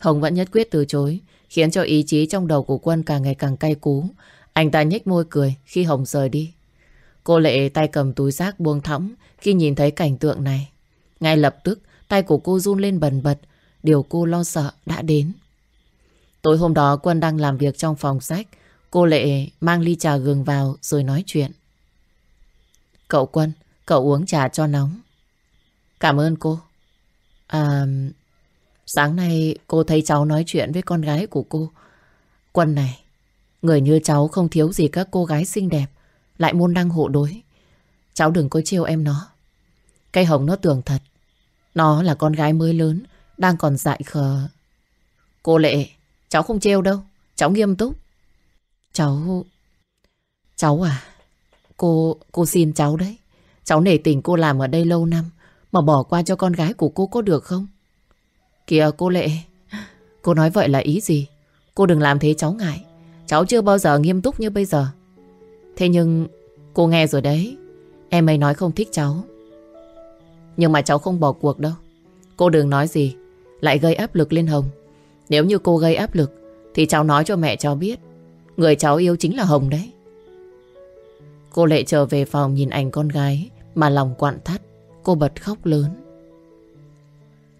Hồng vẫn nhất quyết từ chối, khiến cho ý chí trong đầu của Quân càng ngày càng cay cú. Anh ta nhếch môi cười khi Hồng rời đi. Cô Lệ tay cầm túi rác buông thõng khi nhìn thấy cảnh tượng này. Ngay lập tức, tay của cô run lên bần bật. Điều cô lo sợ đã đến. Tối hôm đó Quân đang làm việc trong phòng sách. Cô Lệ mang ly trà gừng vào rồi nói chuyện. Cậu Quân, cậu uống trà cho nóng. Cảm ơn cô. À, sáng nay cô thấy cháu nói chuyện với con gái của cô. Quân này, người như cháu không thiếu gì các cô gái xinh đẹp, lại môn đăng hộ đối. Cháu đừng có chiêu em nó. Cây hồng nó tưởng thật. Nó là con gái mới lớn, đang còn dại khờ. Cô Lệ, cháu không trêu đâu, cháu nghiêm túc. Cháu... Cháu à, cô... cô xin cháu đấy. Cháu nể tình cô làm ở đây lâu năm, mà bỏ qua cho con gái của cô có được không? Kìa cô Lệ, cô nói vậy là ý gì? Cô đừng làm thế cháu ngại. Cháu chưa bao giờ nghiêm túc như bây giờ. Thế nhưng cô nghe rồi đấy. Em ấy nói không thích cháu. Nhưng mà cháu không bỏ cuộc đâu. Cô đừng nói gì. Lại gây áp lực lên Hồng. Nếu như cô gây áp lực thì cháu nói cho mẹ cháu biết. Người cháu yêu chính là Hồng đấy. Cô Lệ trở về phòng nhìn ảnh con gái mà lòng quặn thắt. Cô bật khóc lớn.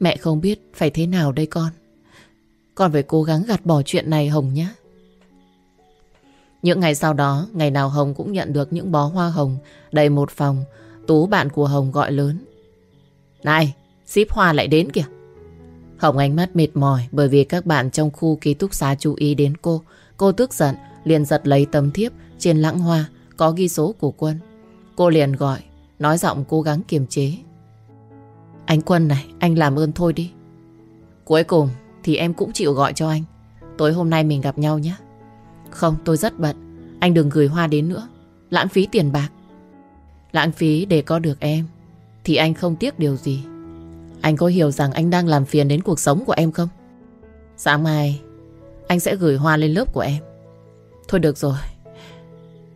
Mẹ không biết phải thế nào đây con. Con phải cố gắng gạt bỏ chuyện này Hồng nhé. Những ngày sau đó, ngày nào Hồng cũng nhận được những bó hoa hồng đầy một phòng. Tú bạn của Hồng gọi lớn. Này, ship hoa lại đến kìa. Hồng ánh mắt mệt mỏi bởi vì các bạn trong khu ký túc xá chú ý đến cô. Cô tức giận, liền giật lấy tấm thiếp trên lãng hoa có ghi số của Quân. Cô liền gọi, nói giọng cố gắng kiềm chế. Anh Quân này, anh làm ơn thôi đi. Cuối cùng thì em cũng chịu gọi cho anh. Tối hôm nay mình gặp nhau nhé. Không, tôi rất bận. Anh đừng gửi hoa đến nữa. Lãng phí tiền bạc. Lãng phí để có được em. Thì anh không tiếc điều gì. Anh có hiểu rằng anh đang làm phiền đến cuộc sống của em không? Sáng mai anh sẽ gửi hoa lên lớp của em. Thôi được rồi.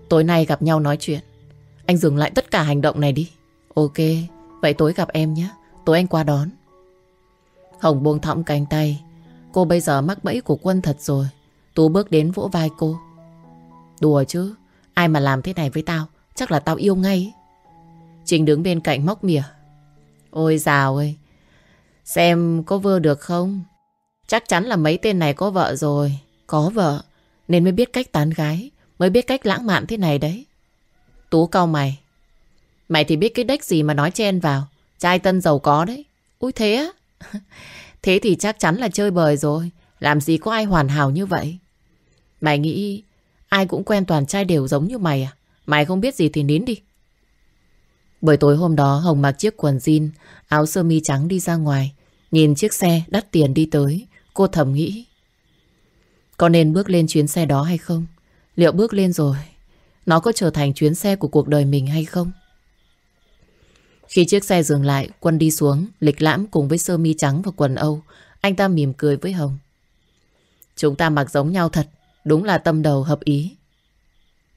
Tối nay gặp nhau nói chuyện. Anh dừng lại tất cả hành động này đi. Ok, vậy tối gặp em nhé. Tối anh qua đón. Hồng buông thõng cánh tay. Cô bây giờ mắc bẫy của quân thật rồi. Tú bước đến vỗ vai cô. Đùa chứ, ai mà làm thế này với tao, chắc là tao yêu ngay. Trình đứng bên cạnh móc mỉa. Ôi dào ơi, xem có vơ được không? Chắc chắn là mấy tên này có vợ rồi. Có vợ, nên mới biết cách tán gái, mới biết cách lãng mạn thế này đấy. Tú cau mày. Mày thì biết cái đếch gì mà nói chen vào. Trai tân giàu có đấy. Úi thế á? Thế thì chắc chắn là chơi bời rồi. Làm gì có ai hoàn hảo như vậy? Mày nghĩ ai cũng quen toàn trai đều giống như mày à? Mày không biết gì thì nín đi. Bởi tối hôm đó Hồng mặc chiếc quần jean, áo sơ mi trắng đi ra ngoài. Nhìn chiếc xe đắt tiền đi tới, cô thầm nghĩ. Có nên bước lên chuyến xe đó hay không? Liệu bước lên rồi, nó có trở thành chuyến xe của cuộc đời mình hay không? Khi chiếc xe dừng lại, Quân đi xuống, lịch lãm cùng với sơ mi trắng và quần Âu. Anh ta mỉm cười với Hồng. Chúng ta mặc giống nhau thật, đúng là tâm đầu hợp ý.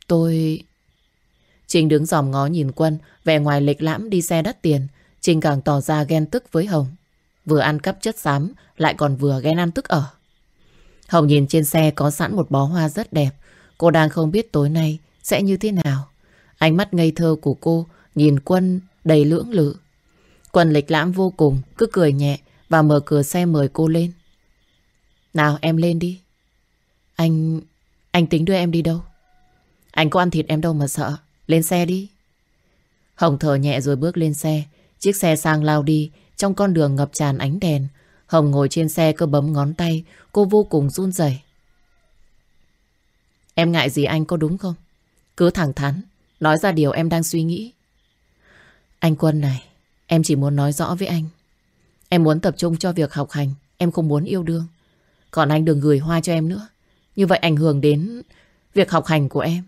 Tôi... Trinh đứng dòm ngó nhìn Quân, vẻ ngoài lịch lãm đi xe đắt tiền. Trinh càng tỏ ra ghen tức với Hồng. Vừa ăn cắp chất xám, lại còn vừa ghen ăn tức ở. Hồng nhìn trên xe có sẵn một bó hoa rất đẹp. Cô đang không biết tối nay sẽ như thế nào. Ánh mắt ngây thơ của cô nhìn Quân đầy lưỡng lự. Quân lịch lãm vô cùng, cứ cười nhẹ và mở cửa xe mời cô lên. Nào em lên đi. Anh... anh tính đưa em đi đâu? Anh có ăn thịt em đâu mà sợ. Lên xe đi. Hồng thở nhẹ rồi bước lên xe. Chiếc xe sang lao đi trong con đường ngập tràn ánh đèn. Hồng ngồi trên xe cơ bấm ngón tay. Cô vô cùng run rẩy. Em ngại gì anh có đúng không? Cứ thẳng thắn. Nói ra điều em đang suy nghĩ. Anh Quân này, em chỉ muốn nói rõ với anh. Em muốn tập trung cho việc học hành, em không muốn yêu đương. Còn anh đừng gửi hoa cho em nữa. Như vậy ảnh hưởng đến việc học hành của em.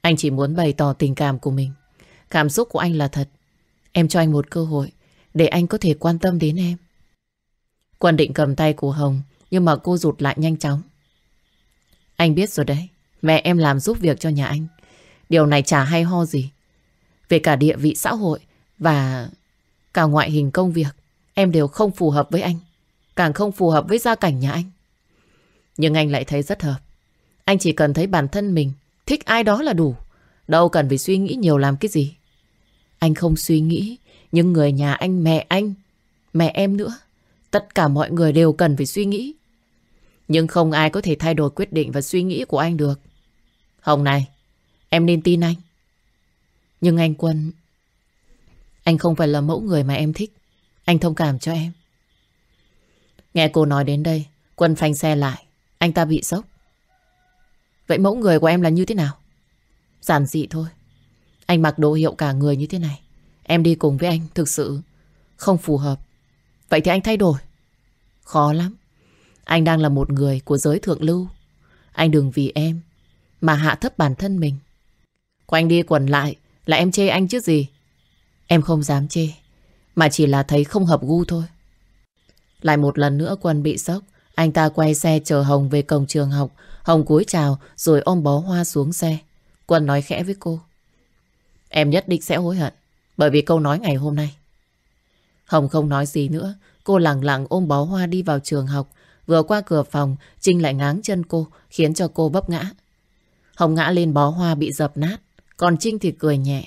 Anh chỉ muốn bày tỏ tình cảm của mình. Cảm xúc của anh là thật. Em cho anh một cơ hội để anh có thể quan tâm đến em. Quân định cầm tay của Hồng nhưng mà cô rụt lại nhanh chóng. Anh biết rồi đấy. Mẹ em làm giúp việc cho nhà anh. Điều này chả hay ho gì. Về cả địa vị xã hội và cả ngoại hình công việc, em đều không phù hợp với anh. Càng không phù hợp với gia cảnh nhà anh. Nhưng anh lại thấy rất hợp. Anh chỉ cần thấy bản thân mình thích ai đó là đủ. Đâu cần phải suy nghĩ nhiều làm cái gì. Anh không suy nghĩ, nhưng người nhà anh, mẹ anh, mẹ em nữa. Tất cả mọi người đều cần phải suy nghĩ. Nhưng không ai có thể thay đổi quyết định và suy nghĩ của anh được. Hồng này, em nên tin anh. Nhưng anh Quân... Anh không phải là mẫu người mà em thích. Anh thông cảm cho em. Nghe cô nói đến đây, Quân phanh xe lại. Anh ta bị sốc. Vậy mẫu người của em là như thế nào? Giản dị thôi. Anh mặc đồ hiệu cả người như thế này. Em đi cùng với anh thực sự không phù hợp. Vậy thì anh thay đổi. Khó lắm. Anh đang là một người của giới thượng lưu. Anh đừng vì em mà hạ thấp bản thân mình. Quanh đi quẩn lại là em chê anh chứ gì. Em không dám chê, mà chỉ là thấy không hợp gu thôi. Lại một lần nữa Quân bị sốc. Anh ta quay xe chờ Hồng về cổng trường học. Hồng cúi chào rồi ôm bó hoa xuống xe. Quân nói khẽ với cô. Em nhất định sẽ hối hận bởi vì câu nói ngày hôm nay. Hồng không nói gì nữa. Cô lặng lặng ôm bó hoa đi vào trường học. Vừa qua cửa phòng, Trinh lại ngáng chân cô, khiến cho cô bấp ngã. Hồng ngã lên bó hoa bị dập nát, còn Trinh thì cười nhẹ.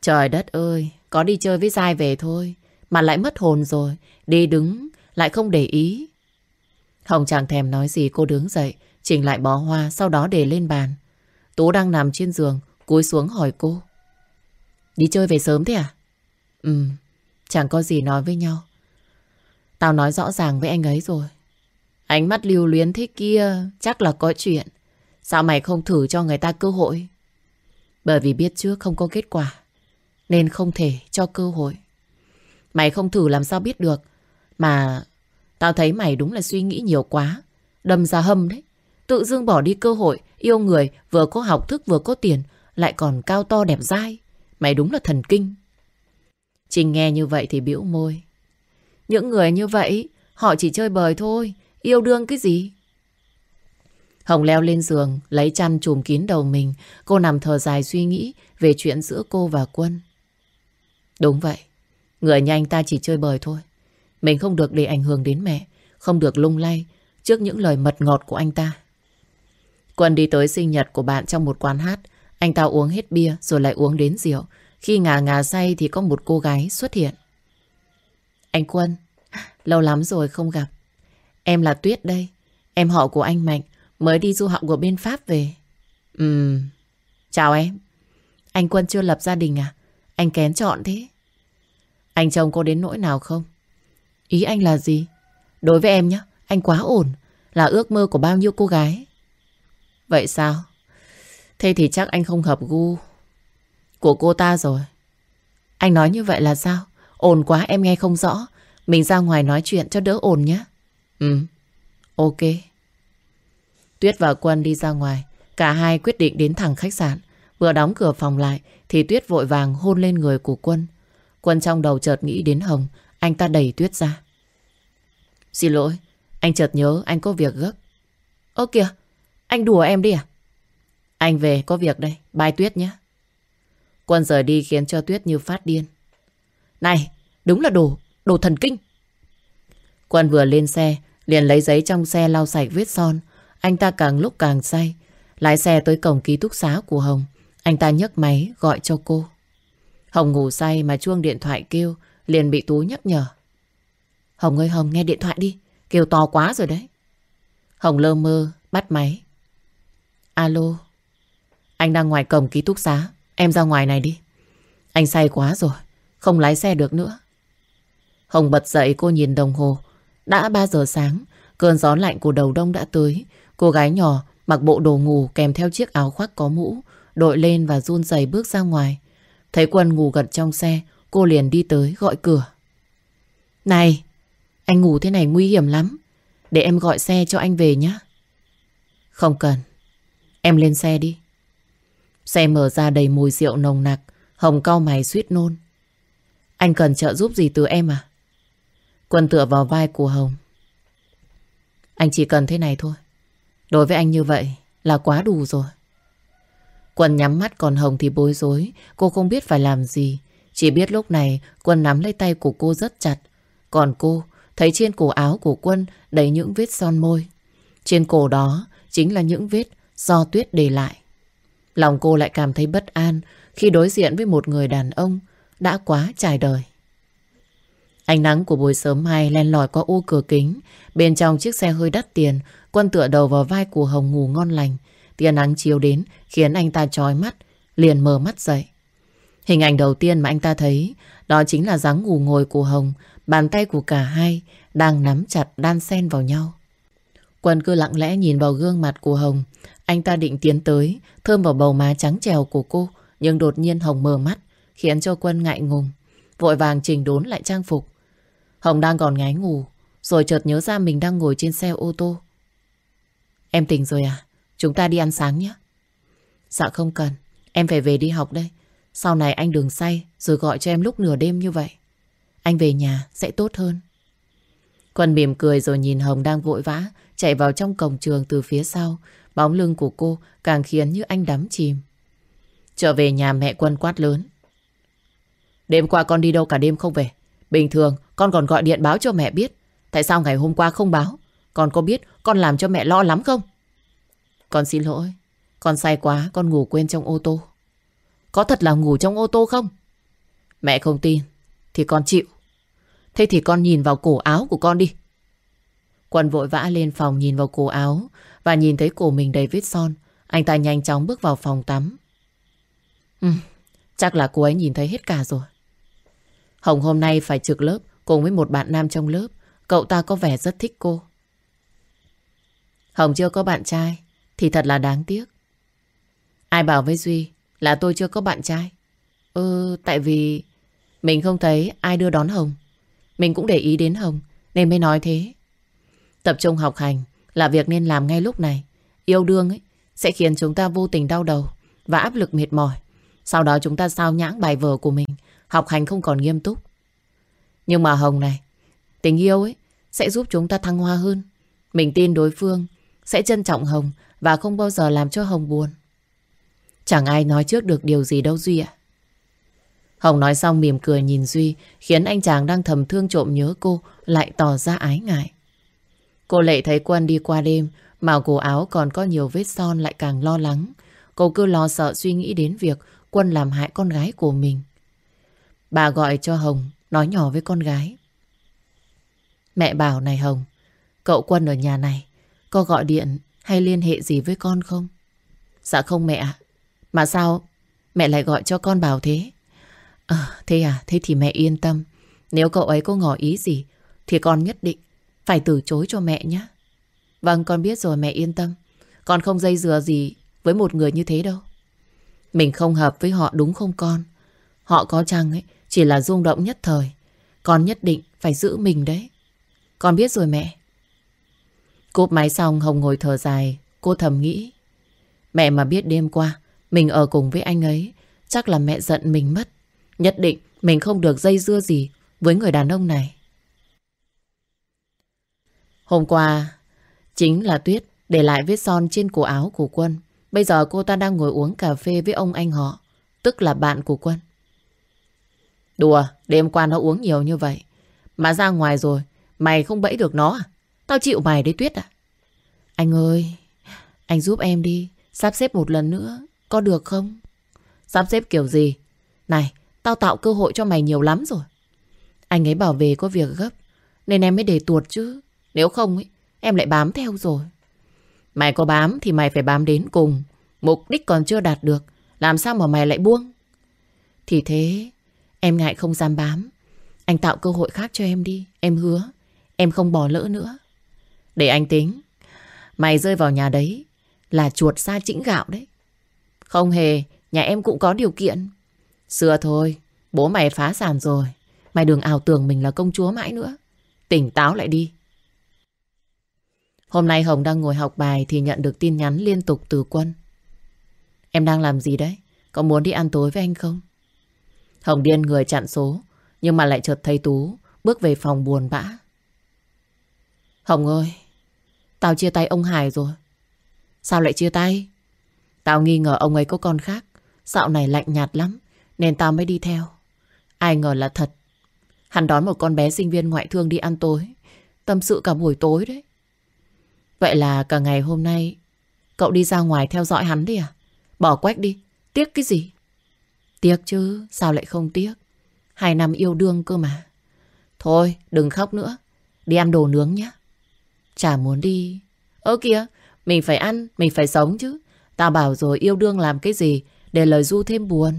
Trời đất ơi, có đi chơi với dai về thôi, mà lại mất hồn rồi, đi đứng, lại không để ý. Hồng chẳng thèm nói gì cô đứng dậy, chỉnh lại bó hoa, sau đó để lên bàn. Tú đang nằm trên giường, cúi xuống hỏi cô. Đi chơi về sớm thế à? Ừ, chẳng có gì nói với nhau. Tao nói rõ ràng với anh ấy rồi. Ánh mắt lưu luyến thế kia chắc là có chuyện. Sao mày không thử cho người ta cơ hội? Bởi vì biết trước không có kết quả. Nên không thể cho cơ hội. Mày không thử làm sao biết được. Mà tao thấy mày đúng là suy nghĩ nhiều quá. Đâm ra hâm đấy. Tự dưng bỏ đi cơ hội yêu người vừa có học thức vừa có tiền lại còn cao to đẹp dai. Mày đúng là thần kinh. Trình nghe như vậy thì biểu môi. Những người như vậy, họ chỉ chơi bời thôi, yêu đương cái gì? Hồng leo lên giường, lấy chăn trùm kín đầu mình. Cô nằm thở dài suy nghĩ về chuyện giữa cô và Quân. Đúng vậy, người nhà anh ta chỉ chơi bời thôi. Mình không được để ảnh hưởng đến mẹ, không được lung lay trước những lời mật ngọt của anh ta. Quân đi tới sinh nhật của bạn trong một quán hát. Anh ta uống hết bia rồi lại uống đến rượu. Khi ngà ngà say thì có một cô gái xuất hiện. Anh Quân, lâu lắm rồi không gặp. Em là Tuyết đây. Em họ của anh Mạnh, mới đi du học của bên Pháp về. Ừm, chào em. Anh Quân chưa lập gia đình à? Anh kén chọn thế. Anh chồng cô đến nỗi nào không? Ý anh là gì? Đối với em nhé, anh quá ổn. Là ước mơ của bao nhiêu cô gái. Vậy sao? Thế thì chắc anh không hợp gu của cô ta rồi. Anh nói như vậy là sao? Ổn quá em nghe không rõ. Mình ra ngoài nói chuyện cho đỡ ổn nhé. Ừ, ok. Tuyết và Quân đi ra ngoài. Cả hai quyết định đến thẳng khách sạn. Vừa đóng cửa phòng lại thì Tuyết vội vàng hôn lên người của Quân. Quân trong đầu chợt nghĩ đến Hồng. Anh ta đẩy Tuyết ra. Xin lỗi, anh chợt nhớ anh có việc gấp. Ơ kìa, anh đùa em đi à? Anh về có việc đây, bye Tuyết nhé. Quân rời đi khiến cho Tuyết như phát điên. Này, đúng là đồ, đồ thần kinh. Quân vừa lên xe, liền lấy giấy trong xe lau sạch vết son. Anh ta càng lúc càng say. Lái xe tới cổng ký túc xá của Hồng. Anh ta nhấc máy gọi cho cô. Hồng ngủ say mà chuông điện thoại kêu, liền bị Tú nhắc nhở. Hồng ơi Hồng nghe điện thoại đi, kêu to quá rồi đấy. Hồng lơ mơ, bắt máy. Alo, anh đang ngoài cổng ký túc xá, em ra ngoài này đi. Anh say quá rồi, không lái xe được nữa. Hồng bật dậy cô nhìn đồng hồ. Đã 3 giờ sáng, cơn gió lạnh của đầu đông đã tới. Cô gái nhỏ mặc bộ đồ ngủ kèm theo chiếc áo khoác có mũ, đội lên và run rẩy bước ra ngoài. Thấy Quân ngủ gật trong xe, cô liền đi tới gọi cửa. Này, anh ngủ thế này nguy hiểm lắm. Để em gọi xe cho anh về nhé. Không cần. Em lên xe đi. Xe mở ra đầy mùi rượu nồng nặc. Hồng cau mày suýt nôn. Anh cần trợ giúp gì từ em à? Quân tựa vào vai của Hồng. Anh chỉ cần thế này thôi. Đối với anh như vậy là quá đủ rồi. Quân nhắm mắt còn Hồng thì bối rối. Cô không biết phải làm gì. Chỉ biết lúc này Quân nắm lấy tay của cô rất chặt. Còn cô thấy trên cổ áo của Quân đầy những vết son môi. Trên cổ đó chính là những vết do Tuyết để lại. Lòng cô lại cảm thấy bất an khi đối diện với một người đàn ông đã quá trải đời. Ánh nắng của buổi sớm mai len lỏi qua ô cửa kính. Bên trong chiếc xe hơi đắt tiền, quân tựa đầu vào vai của Hồng ngủ ngon lành. Tia nắng chiếu đến khiến anh ta trói mắt, liền mở mắt dậy. Hình ảnh đầu tiên mà anh ta thấy đó chính là dáng ngủ ngồi của Hồng, bàn tay của cả hai đang nắm chặt đan xen vào nhau. Quân cứ lặng lẽ nhìn vào gương mặt của Hồng. Anh ta định tiến tới, thơm vào bầu má trắng trèo của cô, nhưng đột nhiên Hồng mở mắt, khiến cho Quân ngại ngùng. Vội vàng chỉnh đốn lại trang phục. Hồng đang còn ngái ngủ, Rồi chợt nhớ ra mình đang ngồi trên xe ô tô. Em tỉnh rồi à? Chúng ta đi ăn sáng nhé. Dạ không cần. Em phải về đi học đây. Sau này anh đừng say, rồi gọi cho em lúc nửa đêm như vậy. Anh về nhà sẽ tốt hơn. Quân mỉm cười rồi nhìn Hồng đang vội vã, chạy vào trong cổng trường từ phía sau. Bóng lưng của cô càng khiến như anh đắm chìm. Trở về nhà mẹ Quân quát lớn. Đêm qua con đi đâu cả đêm không về. Bình thường, con còn gọi điện báo cho mẹ biết. Tại sao ngày hôm qua không báo? Con có biết con làm cho mẹ lo lắm không? Con xin lỗi. Con say quá, con ngủ quên trong ô tô. Có thật là ngủ trong ô tô không? Mẹ không tin, thì con chịu. Thế thì con nhìn vào cổ áo của con đi. Quân vội vã lên phòng nhìn vào cổ áo và nhìn thấy cổ mình đầy vết son. Anh ta nhanh chóng bước vào phòng tắm. Ừ, chắc là cô ấy nhìn thấy hết cả rồi. Hồng hôm nay phải trực lớp cùng với một bạn nam trong lớp. Cậu ta có vẻ rất thích cô. Hồng chưa có bạn trai thì thật là đáng tiếc. Ai bảo với Duy là tôi chưa có bạn trai? Ừ, tại vì mình không thấy ai đưa đón Hồng. Mình cũng để ý đến Hồng nên mới nói thế. Tập trung học hành là việc nên làm ngay lúc này. Yêu đương ấy sẽ khiến chúng ta vô tình đau đầu và áp lực mệt mỏi. Sau đó chúng ta sao nhãng bài vở của mình, học hành không còn nghiêm túc. Nhưng mà Hồng này, tình yêu ấy sẽ giúp chúng ta thăng hoa hơn. Mình tin đối phương sẽ trân trọng Hồng và không bao giờ làm cho Hồng buồn. Chẳng ai nói trước được điều gì đâu Duy ạ. Hồng nói xong mỉm cười nhìn Duy khiến anh chàng đang thầm thương trộm nhớ cô lại tỏ ra ái ngại. Cô lệ thấy Quân đi qua đêm mà cổ áo còn có nhiều vết son lại càng lo lắng. Cô cứ lo sợ suy nghĩ đến việc Quân làm hại con gái của mình. Bà gọi cho Hồng nói nhỏ với con gái. Mẹ bảo này Hồng, cậu Quân ở nhà này có gọi điện hay liên hệ gì với con không? Dạ không mẹ Mà sao mẹ lại gọi cho con bảo thế? À, thế à, thế thì mẹ yên tâm. Nếu cậu ấy có ngỏ ý gì thì con nhất định phải từ chối cho mẹ nhé. Vâng, con biết rồi mẹ yên tâm. Con không dây dừa gì với một người như thế đâu. Mình không hợp với họ đúng không con? Họ có chăng ấy chỉ là rung động nhất thời. Con nhất định phải giữ mình đấy. Con biết rồi mẹ. Cúp máy xong Hồng ngồi thở dài. Cô thầm nghĩ. Mẹ mà biết đêm qua mình ở cùng với anh ấy chắc là mẹ giận mình mất. Nhất định mình không được dây dưa gì với người đàn ông này. Hôm qua chính là Tuyết để lại vết son trên cổ áo của Quân. Bây giờ cô ta đang ngồi uống cà phê với ông anh họ, tức là bạn của Quân. Đùa, đêm qua nó uống nhiều như vậy. Mà ra ngoài rồi, mày không bẫy được nó à? Tao chịu mày đấy Tuyết à? Anh ơi, anh giúp em đi, sắp xếp một lần nữa, có được không? Sắp xếp kiểu gì? Này, tao tạo cơ hội cho mày nhiều lắm rồi. Anh ấy bảo về có việc gấp, nên em mới để tuột chứ. Nếu không, ấy, em lại bám theo rồi. Mày có bám thì mày phải bám đến cùng. Mục đích còn chưa đạt được, làm sao mà mày lại buông? Thì thế, em ngại không dám bám. Anh tạo cơ hội khác cho em đi, em hứa. Em không bỏ lỡ nữa. Để anh tính. Mày rơi vào nhà đấy là chuột xa chĩnh gạo đấy. Không hề, nhà em cũng có điều kiện. Xưa thôi, bố mày phá sản rồi. Mày đừng ảo tưởng mình là công chúa mãi nữa. Tỉnh táo lại đi. Hôm nay Hồng đang ngồi học bài thì nhận được tin nhắn liên tục từ Quân. Em đang làm gì đấy? Có muốn đi ăn tối với anh không? Hồng điên người chặn số, nhưng mà lại chợt thấy Tú bước về phòng buồn bã. Hồng ơi, tao chia tay ông Hải rồi. Sao lại chia tay? Tao nghi ngờ ông ấy có con khác. Dạo này lạnh nhạt lắm, nên tao mới đi theo. Ai ngờ là thật. Hắn đón một con bé sinh viên ngoại thương đi ăn tối. Tâm sự cả buổi tối đấy. Vậy là cả ngày hôm nay cậu đi ra ngoài theo dõi hắn đi à? Bỏ quách đi, tiếc cái gì? Tiếc chứ, sao lại không tiếc? Hai năm yêu đương cơ mà. Thôi, đừng khóc nữa. Đi ăn đồ nướng nhé. Chả muốn đi. Ơ kìa, mình phải ăn, mình phải sống chứ. Tao bảo rồi yêu đương làm cái gì để lời du thêm buồn.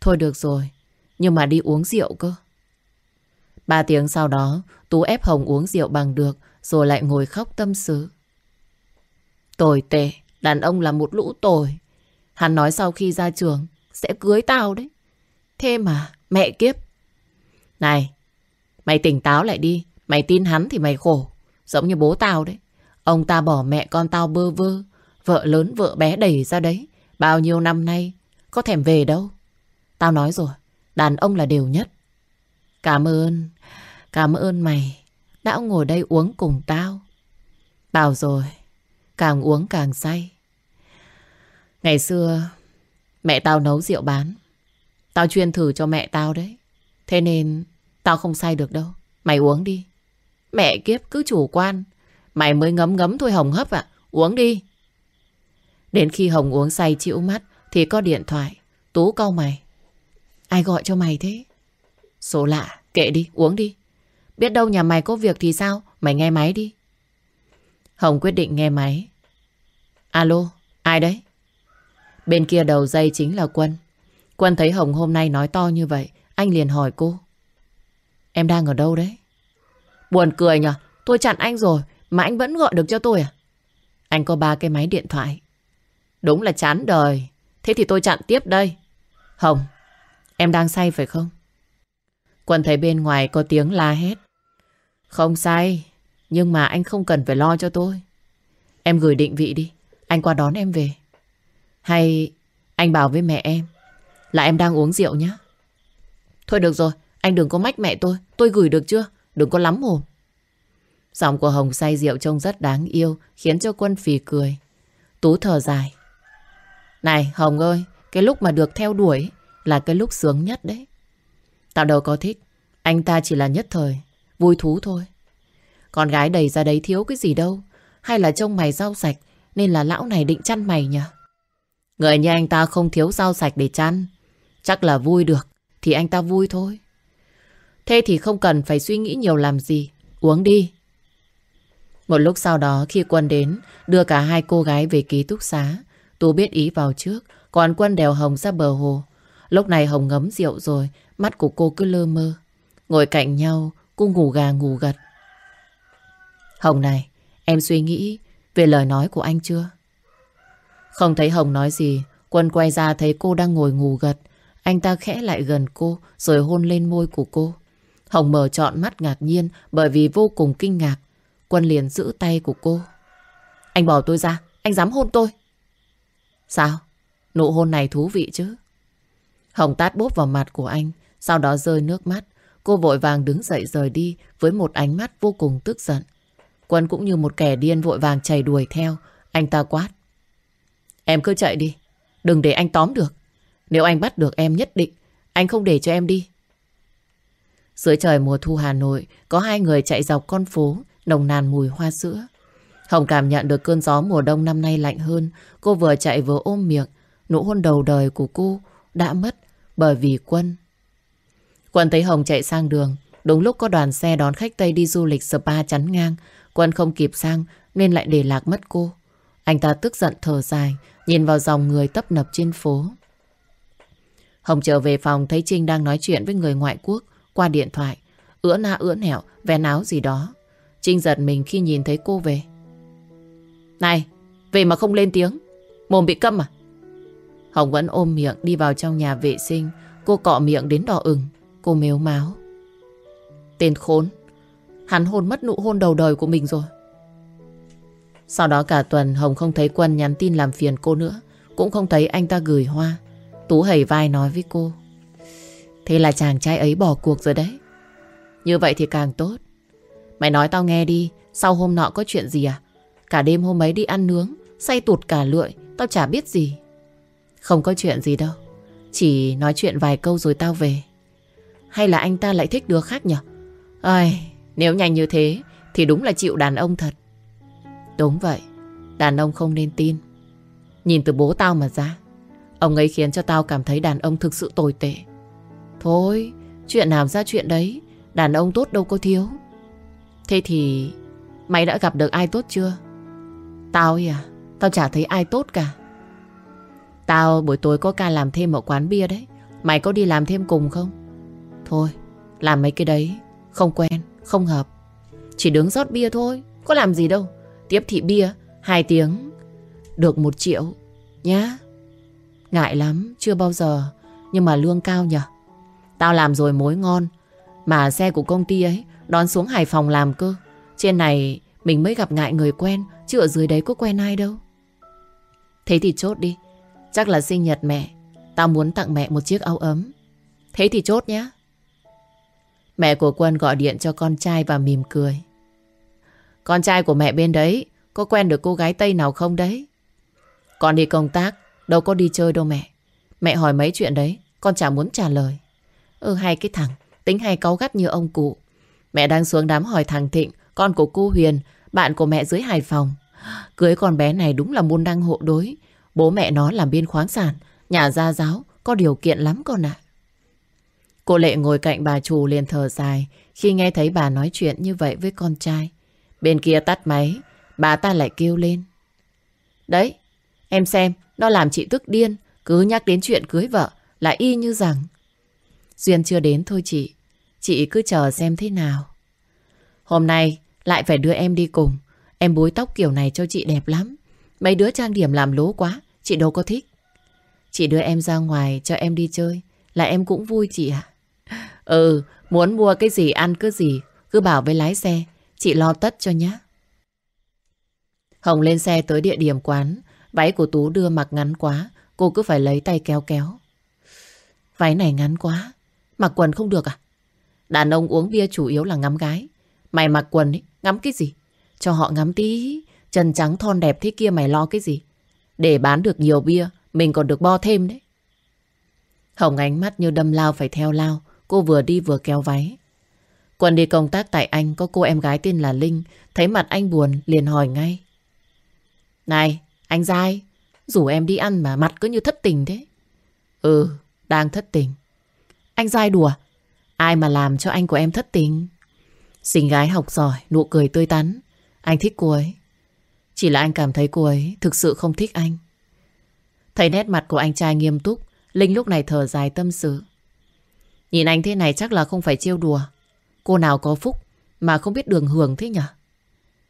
Thôi được rồi, nhưng mà đi uống rượu cơ. Ba tiếng sau đó, Tú ép Hồng uống rượu bằng được rồi lại ngồi khóc tâm sự. Tồi tệ, đàn ông là một lũ tồi. Hắn nói sau khi ra trường sẽ cưới tao đấy. Thế mà, mẹ kiếp. Này, mày tỉnh táo lại đi. Mày tin hắn thì mày khổ. Giống như bố tao đấy. Ông ta bỏ mẹ con tao bơ vơ. Vợ lớn vợ bé đẩy ra đấy. Bao nhiêu năm nay có thèm về đâu. Tao nói rồi, đàn ông là đều nhất. Cảm ơn, cảm ơn mày đã ngồi đây uống cùng tao. Bảo rồi, càng uống càng say. Ngày xưa, mẹ tao nấu rượu bán. Tao chuyên thử cho mẹ tao đấy. Thế nên tao không say được đâu. Mày uống đi. Mẹ kiếp cứ chủ quan. Mày mới ngấm ngấm thôi Hồng hấp ạ. Uống đi. Đến khi Hồng uống say chịu mắt thì có điện thoại. Tú câu mày. Ai gọi cho mày thế? Số lạ. Kệ đi, uống đi. Biết đâu nhà mày có việc thì sao? Mày nghe máy đi. Hồng quyết định nghe máy. Alo, ai đấy? Bên kia đầu dây chính là Quân. Quân thấy Hồng hôm nay nói to như vậy, anh liền hỏi cô. Em đang ở đâu đấy? Buồn cười nhở, tôi chặn anh rồi, mà anh vẫn gọi được cho tôi à? Anh có ba cái máy điện thoại. Đúng là chán đời. Thế thì tôi chặn tiếp đây. Hồng, em đang say phải không? Quân thấy bên ngoài có tiếng la hét. Không say, nhưng mà anh không cần phải lo cho tôi. Em gửi định vị đi, anh qua đón em về. Hay anh bảo với mẹ em là em đang uống rượu nhé. Thôi được rồi, anh đừng có mách mẹ tôi, tôi gửi được chưa? Đừng có lắm hồn. Giọng của Hồng say rượu trông rất đáng yêu, khiến cho Quân phì cười. Tú thở dài. Này Hồng ơi, cái lúc mà được theo đuổi là cái lúc sướng nhất đấy. Tao đâu có thích, anh ta chỉ là nhất thời, vui thú thôi. Con gái đầy ra đấy thiếu cái gì đâu, hay là trông mày rau sạch nên là lão này định chăn mày nhỉ? Người như anh ta không thiếu rau sạch để chăn, chắc là vui được thì anh ta vui thôi. Thế thì không cần phải suy nghĩ nhiều làm gì, uống đi. Một lúc sau đó khi Quân đến, đưa cả hai cô gái về ký túc xá, Tú biết ý vào trước, còn Quân đèo Hồng ra bờ hồ. Lúc này Hồng ngấm rượu rồi, mắt của cô cứ lơ mơ. Ngồi cạnh nhau, cô ngủ gà ngủ gật. Hồng này, em suy nghĩ về lời nói của anh chưa? Không thấy Hồng nói gì, Quân quay ra thấy cô đang ngồi ngủ gật. Anh ta khẽ lại gần cô, rồi hôn lên môi của cô. Hồng mở trọn mắt ngạc nhiên bởi vì vô cùng kinh ngạc. Quân liền giữ tay của cô. Anh bỏ tôi ra, anh dám hôn tôi. Sao? Nụ hôn này thú vị chứ? Hồng tát bốp vào mặt của anh, sau đó rơi nước mắt. Cô vội vàng đứng dậy rời đi với một ánh mắt vô cùng tức giận. Quân cũng như một kẻ điên vội vàng chạy đuổi theo. Anh ta quát. Em cứ chạy đi. Đừng để anh tóm được. Nếu anh bắt được em nhất định, anh không để cho em đi. Dưới trời mùa thu Hà Nội, có hai người chạy dọc con phố, nồng nàn mùi hoa sữa. Hồng cảm nhận được cơn gió mùa đông năm nay lạnh hơn. Cô vừa chạy vừa ôm miệng. Nụ hôn đầu đời của cô đã mất bởi vì Quân. Quân thấy Hồng chạy sang đường. Đúng lúc có đoàn xe đón khách Tây đi du lịch spa chắn ngang. Quân không kịp sang nên lại để lạc mất cô. Anh ta tức giận thở dài, nhìn vào dòng người tấp nập trên phố. Hồng trở về phòng thấy Trinh đang nói chuyện với người ngoại quốc qua điện thoại. Ưỡn na ưỡn hẹo, vén áo gì đó. Trinh giật mình khi nhìn thấy cô về. Này, về mà không lên tiếng. Mồm bị câm à? Hồng vẫn ôm miệng đi vào trong nhà vệ sinh. Cô cọ miệng đến đỏ ửng. Cô mếu máo Tên khốn. Hắn hôn mất nụ hôn đầu đời của mình rồi. Sau đó cả tuần Hồng không thấy Quân nhắn tin làm phiền cô nữa. Cũng không thấy anh ta gửi hoa. Tú hầy vai nói với cô. Thế là chàng trai ấy bỏ cuộc rồi đấy. Như vậy thì càng tốt. Mày nói tao nghe đi. Sau hôm nọ có chuyện gì à? Cả đêm hôm ấy đi ăn nướng. Say tụt cả lưỡi. Tao chả biết gì. Không có chuyện gì đâu. Chỉ nói chuyện vài câu rồi tao về. Hay là anh ta lại thích đứa khác nhỉ? Ai, nếu nhanh như thế thì đúng là chịu đàn ông thật. Đúng vậy, đàn ông không nên tin. Nhìn từ bố tao mà ra, ông ấy khiến cho tao cảm thấy đàn ông thực sự tồi tệ. Thôi, chuyện nào ra chuyện đấy, đàn ông tốt đâu có thiếu. Thế thì mày đã gặp được ai tốt chưa? Tao à, tao chả thấy ai tốt cả. Tao buổi tối có ca làm thêm ở quán bia đấy. Mày có đi làm thêm cùng không? Thôi, làm mấy cái đấy không quen, không hợp. Chỉ đứng rót bia thôi, có làm gì đâu. Tiếp thị bia, hai tiếng, được một triệu, nhá. Ngại lắm, chưa bao giờ, nhưng mà lương cao nhở. Tao làm rồi mối ngon, mà xe của công ty ấy Đón xuống Hải Phòng làm cơ. Trên này mình mới gặp ngại người quen, chứ ở dưới đấy có quen ai đâu. Thế thì chốt đi. Chắc là sinh nhật mẹ. Tao muốn tặng mẹ một chiếc áo ấm. Thế thì chốt nhé. Mẹ của Quân gọi điện cho con trai và mỉm cười. Con trai của mẹ bên đấy có quen được cô gái Tây nào không đấy? Con đi công tác, đâu có đi chơi đâu mẹ. Mẹ hỏi mấy chuyện đấy, con chả muốn trả lời. Ừ hay cái thằng, tính hay cáu gắt như ông cụ. Mẹ đang xuống đám hỏi thằng Thịnh, con của cô Huyền, bạn của mẹ dưới Hải Phòng. Cưới con bé này đúng là môn đăng hộ đối. Bố mẹ nó làm biên khoáng sản, nhà gia giáo, có điều kiện lắm con ạ. Cô Lệ ngồi cạnh bà chủ liền thở dài khi nghe thấy bà nói chuyện như vậy với con trai. Bên kia tắt máy, bà ta lại kêu lên. Đấy, em xem, nó làm chị tức điên, cứ nhắc đến chuyện cưới vợ là y như rằng. Duyên chưa đến thôi chị, chị cứ chờ xem thế nào. Hôm nay lại phải đưa em đi cùng, em búi tóc kiểu này cho chị đẹp lắm. Mấy đứa trang điểm làm lố quá, chị đâu có thích. Chị đưa em ra ngoài cho em đi chơi, là em cũng vui chị ạ. Ừ, muốn mua cái gì ăn cứ gì, cứ bảo với lái xe, chị lo tất cho nhé. Hồng lên xe tới địa điểm quán, váy của Tú đưa mặc ngắn quá, cô cứ phải lấy tay kéo kéo. Váy này ngắn quá, mặc quần không được à? Đàn ông uống bia chủ yếu là ngắm gái. Mày mặc quần ấy, ngắm cái gì? Cho họ ngắm tí, chân trắng thon đẹp thế kia mày lo cái gì? Để bán được nhiều bia, mình còn được bo thêm đấy. Hồng ánh mắt như đâm lao phải theo lao, cô vừa đi vừa kéo váy. Quân đi công tác tại Anh có cô em gái tên là Linh, thấy mặt anh buồn liền hỏi ngay. Này, anh dai, rủ em đi ăn mà mặt cứ như thất tình thế. Ừ, đang thất tình. Anh dai đùa, ai mà làm cho anh của em thất tình? Xinh gái học giỏi, nụ cười tươi tắn. Anh thích cô ấy. Chỉ là anh cảm thấy cô ấy thực sự không thích anh. Thấy nét mặt của anh trai nghiêm túc, Linh lúc này thở dài tâm sự. Nhìn anh thế này chắc là không phải trêu đùa. Cô nào có phúc mà không biết đường hưởng thế nhỉ?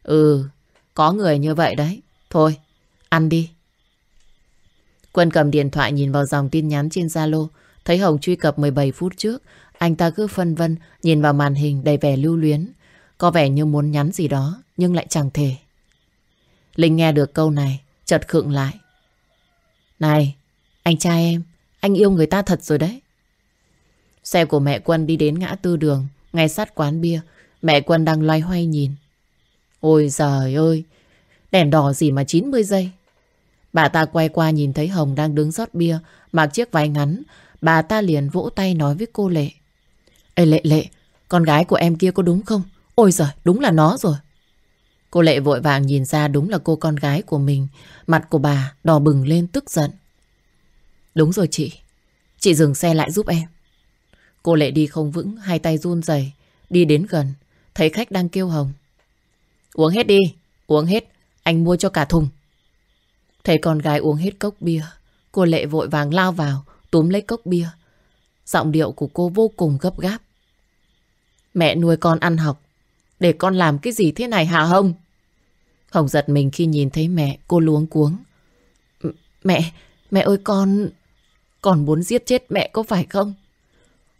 Ừ, có người như vậy đấy. Thôi, ăn đi. Quân cầm điện thoại nhìn vào dòng tin nhắn trên Zalo, thấy Hồng truy cập 17 phút trước, anh ta cứ phân vân nhìn vào màn hình đầy vẻ lưu luyến, có vẻ như muốn nhắn gì đó nhưng lại chẳng thể. Linh nghe được câu này, chợt khựng lại. Này, anh trai em, anh yêu người ta thật rồi đấy. Xe của mẹ Quân đi đến ngã tư đường, ngay sát quán bia. Mẹ Quân đang loay hoay nhìn. Ôi giời ơi, đèn đỏ gì mà 90 giây. Bà ta quay qua nhìn thấy Hồng đang đứng rót bia, mặc chiếc váy ngắn. Bà ta liền vỗ tay nói với cô Lệ. Ê Lệ Lệ, con gái của em kia có đúng không? Ôi giời, đúng là nó rồi. Cô Lệ vội vàng nhìn ra đúng là cô con gái của mình. Mặt của bà đỏ bừng lên tức giận. Đúng rồi chị. Chị dừng xe lại giúp em. Cô Lệ đi không vững, hai tay run rẩy Đi đến gần, thấy khách đang kêu Hồng. Uống hết đi, uống hết, anh mua cho cả thùng. Thấy con gái uống hết cốc bia, cô Lệ vội vàng lao vào, túm lấy cốc bia. Giọng điệu của cô vô cùng gấp gáp. Mẹ nuôi con ăn học, để con làm cái gì thế này hả Hồng? Hồng giật mình khi nhìn thấy mẹ, cô luống cuống. Mẹ, mẹ ơi con... Con muốn giết chết mẹ có phải không?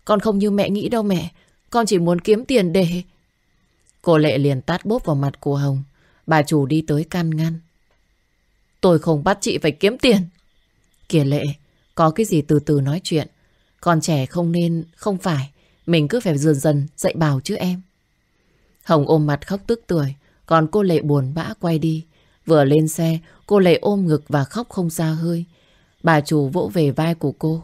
Con không như mẹ nghĩ đâu mẹ. Con chỉ muốn kiếm tiền để... Cô Lệ liền tát bốp vào mặt của Hồng. Bà chủ đi tới can ngăn. Tôi không bắt chị phải kiếm tiền. Kìa Lệ, có cái gì từ từ nói chuyện. Con trẻ không nên, không phải. Mình cứ phải dần dần dạy bảo chứ em. Hồng ôm mặt khóc tức tuổi. Còn cô Lệ buồn bã quay đi. Vừa lên xe, cô Lệ ôm ngực và khóc không ra hơi. Bà chủ vỗ về vai của cô.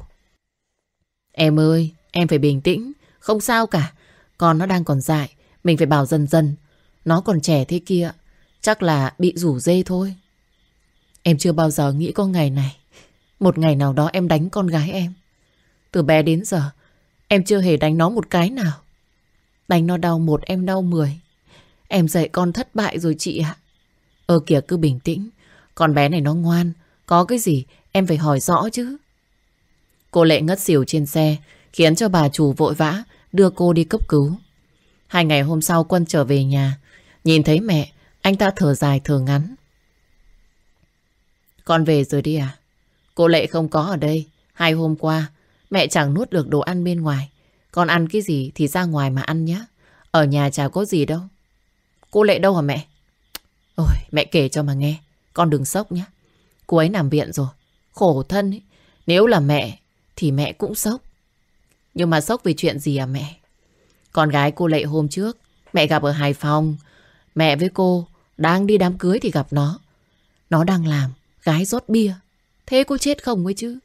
Em ơi, em phải bình tĩnh, không sao cả. Con nó đang còn dại, mình phải bảo dần dần. Nó còn trẻ thế kia, chắc là bị rủ dê thôi. Em chưa bao giờ nghĩ có ngày này. Một ngày nào đó em đánh con gái em. Từ bé đến giờ, em chưa hề đánh nó một cái nào. Đánh nó đau một, em đau mười. Em dạy con thất bại rồi chị ạ. Ơ kìa cứ bình tĩnh. Con bé này nó ngoan. Có cái gì em phải hỏi rõ chứ. Cô Lệ ngất xỉu trên xe khiến cho bà chủ vội vã đưa cô đi cấp cứu. Hai ngày hôm sau Quân trở về nhà. Nhìn thấy mẹ, anh ta thở dài thở ngắn. Con về rồi đi à? Cô Lệ không có ở đây. Hai hôm qua, mẹ chẳng nuốt được đồ ăn bên ngoài. Con ăn cái gì thì ra ngoài mà ăn nhé. Ở nhà chả có gì đâu. Cô Lệ đâu hả mẹ? Ôi, mẹ kể cho mà nghe. Con đừng sốc nhé. Cô ấy nằm viện rồi. Khổ thân ấy. Nếu là mẹ, thì mẹ cũng sốc. Nhưng mà sốc vì chuyện gì à mẹ? Con gái cô Lệ hôm trước, mẹ gặp ở Hải Phòng. Mẹ với cô đang đi đám cưới thì gặp nó. Nó đang làm gái rót bia. Thế cô chết không ấy chứ?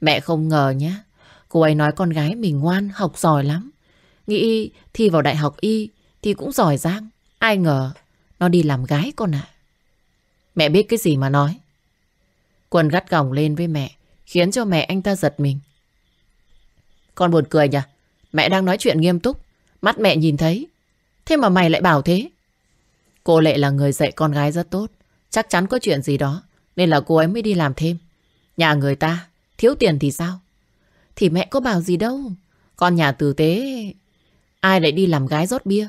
Mẹ không ngờ nhá. Cô ấy nói con gái mình ngoan, học giỏi lắm. Nghĩ thi vào đại học y thì cũng giỏi giang. Ai ngờ nó đi làm gái con ạ. Mẹ biết cái gì mà nói. Quân gắt gỏng lên với mẹ, khiến cho mẹ anh ta giật mình. Con buồn cười nhỉ? Mẹ đang nói chuyện nghiêm túc, mắt mẹ nhìn thấy. Thế mà mày lại bảo thế. Cô Lệ là người dạy con gái rất tốt, chắc chắn có chuyện gì đó, nên là cô ấy mới đi làm thêm. Nhà người ta, thiếu tiền thì sao? Thì mẹ có bảo gì đâu. Con nhà tử tế, ai lại đi làm gái rót bia?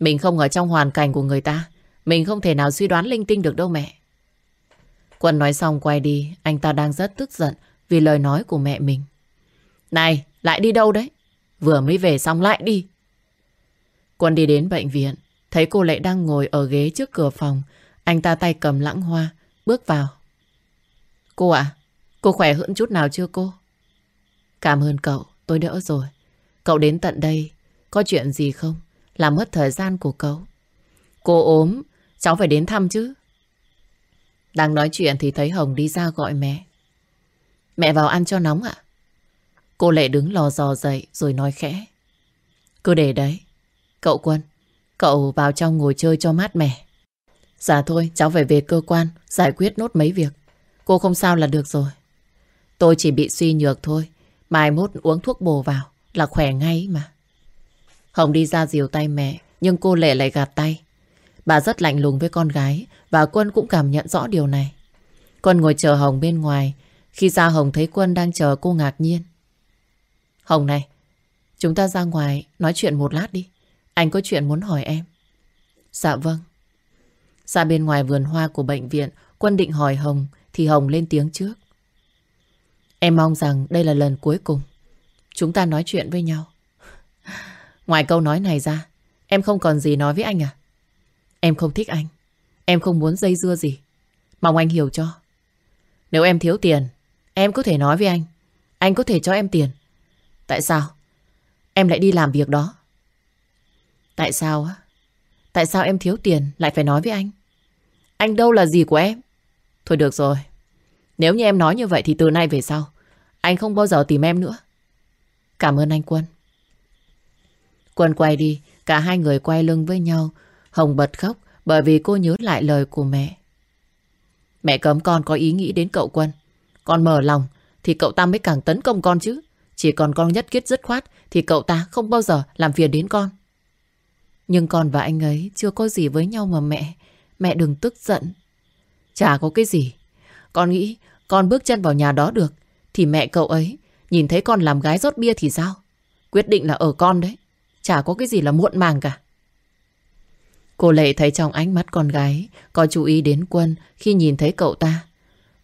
Mình không ở trong hoàn cảnh của người ta, mình không thể nào suy đoán linh tinh được đâu mẹ. Quân nói xong quay đi, anh ta đang rất tức giận vì lời nói của mẹ mình. Này, lại đi đâu đấy? Vừa mới về xong lại đi. Quân đi đến bệnh viện, thấy cô Lệ đang ngồi ở ghế trước cửa phòng. Anh ta tay cầm lãng hoa, bước vào. Cô ạ, cô khỏe hơn chút nào chưa cô? Cảm ơn cậu, tôi đỡ rồi. Cậu đến tận đây, có chuyện gì không? Làm mất thời gian của cậu. Cô ốm, cháu phải đến thăm chứ. Đang nói chuyện thì thấy Hồng đi ra gọi mẹ. Mẹ vào ăn cho nóng ạ. Cô Lệ đứng lò dò dậy rồi nói khẽ. Cứ để đấy. Cậu Quân, cậu vào trong ngồi chơi cho mát mẻ. Dạ thôi, cháu phải về cơ quan, giải quyết nốt mấy việc. Cô không sao là được rồi. Tôi chỉ bị suy nhược thôi. Mai mốt uống thuốc bổ vào là khỏe ngay mà. Hồng đi ra dìu tay mẹ, nhưng cô Lệ lại gạt tay. Bà rất lạnh lùng với con gái và Quân cũng cảm nhận rõ điều này. Quân ngồi chờ Hồng bên ngoài. Khi ra Hồng thấy Quân đang chờ cô ngạc nhiên. Hồng này, chúng ta ra ngoài nói chuyện một lát đi. Anh có chuyện muốn hỏi em. Dạ vâng. Ra bên ngoài vườn hoa của bệnh viện, Quân định hỏi Hồng thì Hồng lên tiếng trước. Em mong rằng đây là lần cuối cùng chúng ta nói chuyện với nhau. Ngoài câu nói này ra, em không còn gì nói với anh à? Em không thích anh. Em không muốn dây dưa gì. Mong anh hiểu cho. Nếu em thiếu tiền, em có thể nói với anh. Anh có thể cho em tiền. Tại sao? Em lại đi làm việc đó. Tại sao á? Tại sao em thiếu tiền lại phải nói với anh? Anh đâu là gì của em? Thôi được rồi. Nếu như em nói như vậy thì từ nay về sau, anh không bao giờ tìm em nữa. Cảm ơn anh Quân. Quân quay đi, cả hai người quay lưng với nhau. Hồng bật khóc bởi vì cô nhớ lại lời của mẹ. Mẹ cấm con có ý nghĩ đến cậu Quân. Con mở lòng thì cậu ta mới càng tấn công con chứ. Chỉ còn con nhất quyết dứt khoát thì cậu ta không bao giờ làm phiền đến con. Nhưng con và anh ấy chưa có gì với nhau mà mẹ. Mẹ đừng tức giận. Chả có cái gì. Con nghĩ con bước chân vào nhà đó được thì mẹ cậu ấy nhìn thấy con làm gái rót bia thì sao? Quyết định là ở con đấy. Chả có cái gì là muộn màng cả. Cô Lệ thấy trong ánh mắt con gái có chú ý đến Quân khi nhìn thấy cậu ta.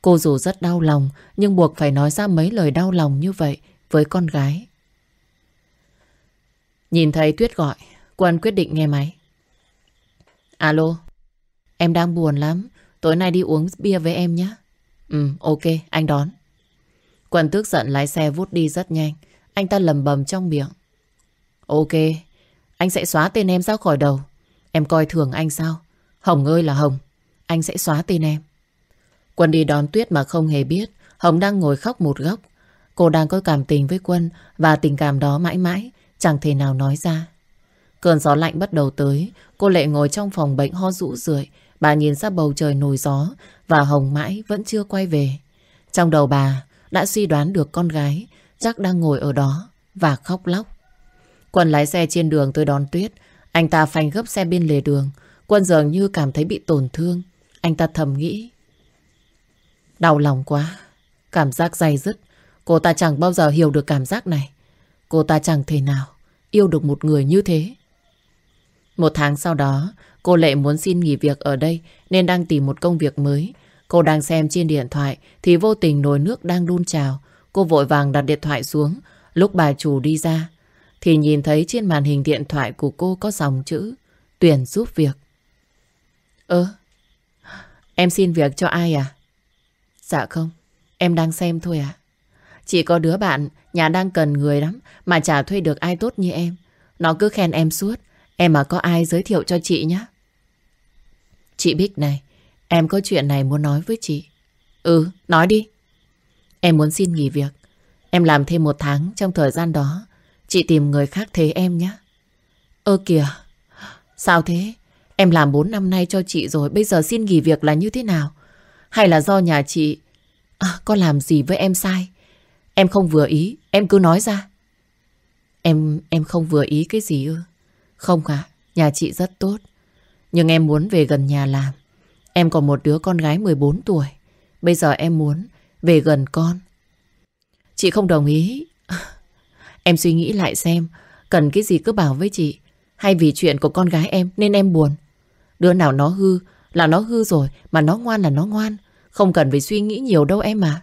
Cô dù rất đau lòng nhưng buộc phải nói ra mấy lời đau lòng như vậy với con gái. Nhìn thấy Tuyết gọi, Quân quyết định nghe máy. Alo, em đang buồn lắm. Tối nay đi uống bia với em nhé. Ừ, ok, anh đón. Quân tức giận lái xe vút đi rất nhanh. Anh ta lầm bầm trong miệng. Ok, anh sẽ xóa tên em ra khỏi đầu. Em coi thường anh sao? Hồng ơi là Hồng, anh sẽ xóa tên em. Quân đi đón Tuyết mà không hề biết Hồng đang ngồi khóc một góc. Cô đang có cảm tình với Quân và tình cảm đó mãi mãi chẳng thể nào nói ra. Cơn gió lạnh bắt đầu tới, cô Lệ ngồi trong phòng bệnh ho rũ rượi. Bà nhìn ra bầu trời nổi gió và Hồng mãi vẫn chưa quay về. Trong đầu bà đã suy đoán được con gái chắc đang ngồi ở đó và khóc lóc. Quân lái xe trên đường tới đón Tuyết. Anh ta phanh gấp xe bên lề đường. Quân dường như cảm thấy bị tổn thương. Anh ta thầm nghĩ. Đau lòng quá. Cảm giác dày dứt. Cô ta chẳng bao giờ hiểu được cảm giác này. Cô ta chẳng thể nào yêu được một người như thế. Một tháng sau đó, cô Lệ muốn xin nghỉ việc ở đây nên đang tìm một công việc mới. Cô đang xem trên điện thoại thì vô tình nồi nước đang đun trào. Cô vội vàng đặt điện thoại xuống. Lúc bà chủ đi ra, thì nhìn thấy trên màn hình điện thoại của cô có dòng chữ tuyển giúp việc. Ơ, em xin việc cho ai à? Dạ không, em đang xem thôi à. Chỉ có đứa bạn nhà đang cần người lắm mà chả thuê được ai tốt như em. Nó cứ khen em suốt, em mà có ai giới thiệu cho chị nhé. Chị Bích này, em có chuyện này muốn nói với chị. Ừ, nói đi. Em muốn xin nghỉ việc. Em làm thêm một tháng trong thời gian đó. Chị tìm người khác thế em nhé. Ơ kìa, sao thế? Em làm 4 năm nay cho chị rồi, bây giờ xin nghỉ việc là như thế nào? Hay là do nhà chị à, có làm gì với em sai? Em không vừa ý, em cứ nói ra. Em em không vừa ý cái gì ư? Không ạ, nhà chị rất tốt. Nhưng em muốn về gần nhà làm. Em còn một đứa con gái 14 tuổi. Bây giờ em muốn về gần con. Chị không đồng ý. Em suy nghĩ lại xem, cần cái gì cứ bảo với chị. Hay vì chuyện của con gái em nên em buồn. Đứa nào nó hư là nó hư rồi, mà nó ngoan là nó ngoan. Không cần phải suy nghĩ nhiều đâu em à.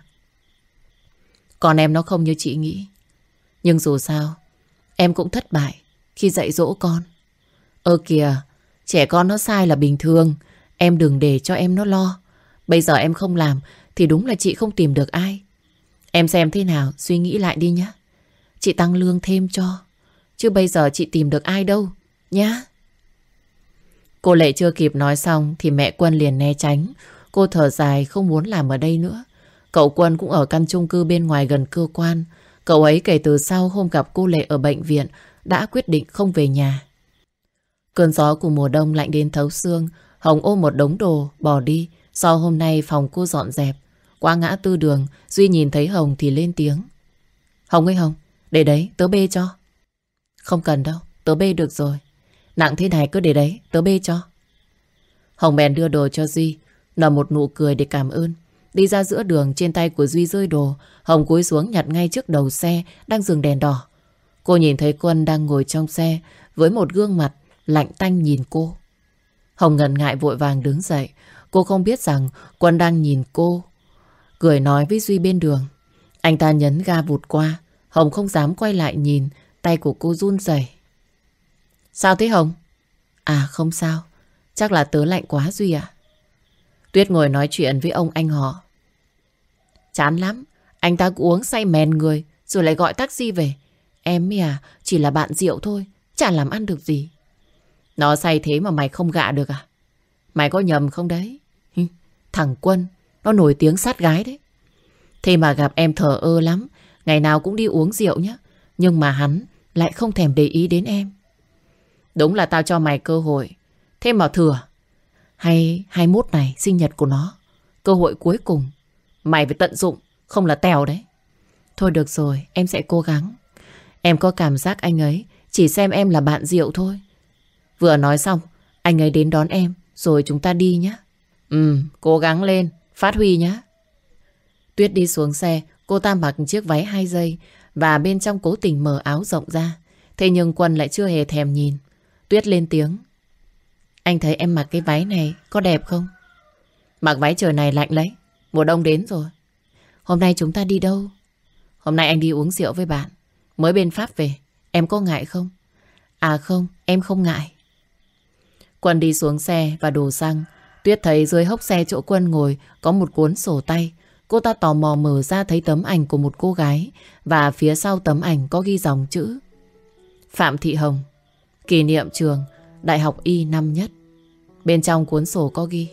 Còn em nó không như chị nghĩ. Nhưng dù sao, em cũng thất bại khi dạy dỗ con. Ơ kìa, trẻ con nó sai là bình thường. Em đừng để cho em nó lo. Bây giờ em không làm thì đúng là chị không tìm được ai. Em xem thế nào, suy nghĩ lại đi nhé. Chị tăng lương thêm cho. Chứ bây giờ chị tìm được ai đâu, nhá. Cô Lệ chưa kịp nói xong thì mẹ Quân liền né tránh. Cô thở dài không muốn làm ở đây nữa. Cậu Quân cũng ở căn chung cư bên ngoài gần cơ quan. Cậu ấy kể từ sau hôm gặp cô Lệ ở bệnh viện đã quyết định không về nhà. Cơn gió của mùa đông lạnh đến thấu xương. Hồng ôm một đống đồ bỏ đi. Sau hôm nay phòng cô dọn dẹp. Qua ngã tư đường, Duy nhìn thấy Hồng thì lên tiếng. Hồng ơi Hồng, để đấy, tớ bê cho. Không cần đâu, tớ bê được rồi. Nặng thế này cứ để đấy, tớ bê cho. Hồng bèn đưa đồ cho Duy, nở một nụ cười để cảm ơn. Đi ra giữa đường trên tay của Duy rơi đồ Hồng cúi xuống nhặt ngay trước đầu xe Đang dừng đèn đỏ Cô nhìn thấy Quân đang ngồi trong xe Với một gương mặt lạnh tanh nhìn cô Hồng ngần ngại vội vàng đứng dậy Cô không biết rằng Quân đang nhìn cô Cười nói với Duy bên đường Anh ta nhấn ga vụt qua Hồng không dám quay lại nhìn Tay của cô run rẩy Sao thế Hồng? À không sao Chắc là tớ lạnh quá Duy ạ Tuyết ngồi nói chuyện với ông anh họ. Chán lắm. Anh ta uống say mèn người rồi lại gọi taxi về. Em mi à, chỉ là bạn rượu thôi. Chả làm ăn được gì. Nó say thế mà mày không gạ được à? Mày có nhầm không đấy? Thằng Quân, nó nổi tiếng sát gái đấy. Thế mà gặp em thờ ơ lắm. Ngày nào cũng đi uống rượu nhá. Nhưng mà hắn lại không thèm để ý đến em. Đúng là tao cho mày cơ hội. Thế mà thừa. Hay 21 này sinh nhật của nó Cơ hội cuối cùng Mày phải tận dụng Không là tèo đấy Thôi được rồi em sẽ cố gắng Em có cảm giác anh ấy Chỉ xem em là bạn rượu thôi Vừa nói xong Anh ấy đến đón em Rồi chúng ta đi nhé Ừ cố gắng lên Phát huy nhé Tuyết đi xuống xe Cô ta mặc chiếc váy hai giây Và bên trong cố tình mở áo rộng ra Thế nhưng Quân lại chưa hề thèm nhìn Tuyết lên tiếng anh thấy em mặc cái váy này có đẹp không? Mặc váy trời này lạnh lấy. Mùa đông đến rồi. Hôm nay chúng ta đi đâu? Hôm nay anh đi uống rượu với bạn. Mới bên Pháp về. Em có ngại không? À không, em không ngại. Quân đi xuống xe và đổ xăng. Tuyết thấy dưới hốc xe chỗ Quân ngồi có một cuốn sổ tay. Cô ta tò mò mở ra thấy tấm ảnh của một cô gái và phía sau tấm ảnh có ghi dòng chữ Phạm Thị Hồng Kỷ niệm trường Đại học Y năm nhất Bên trong cuốn sổ có ghi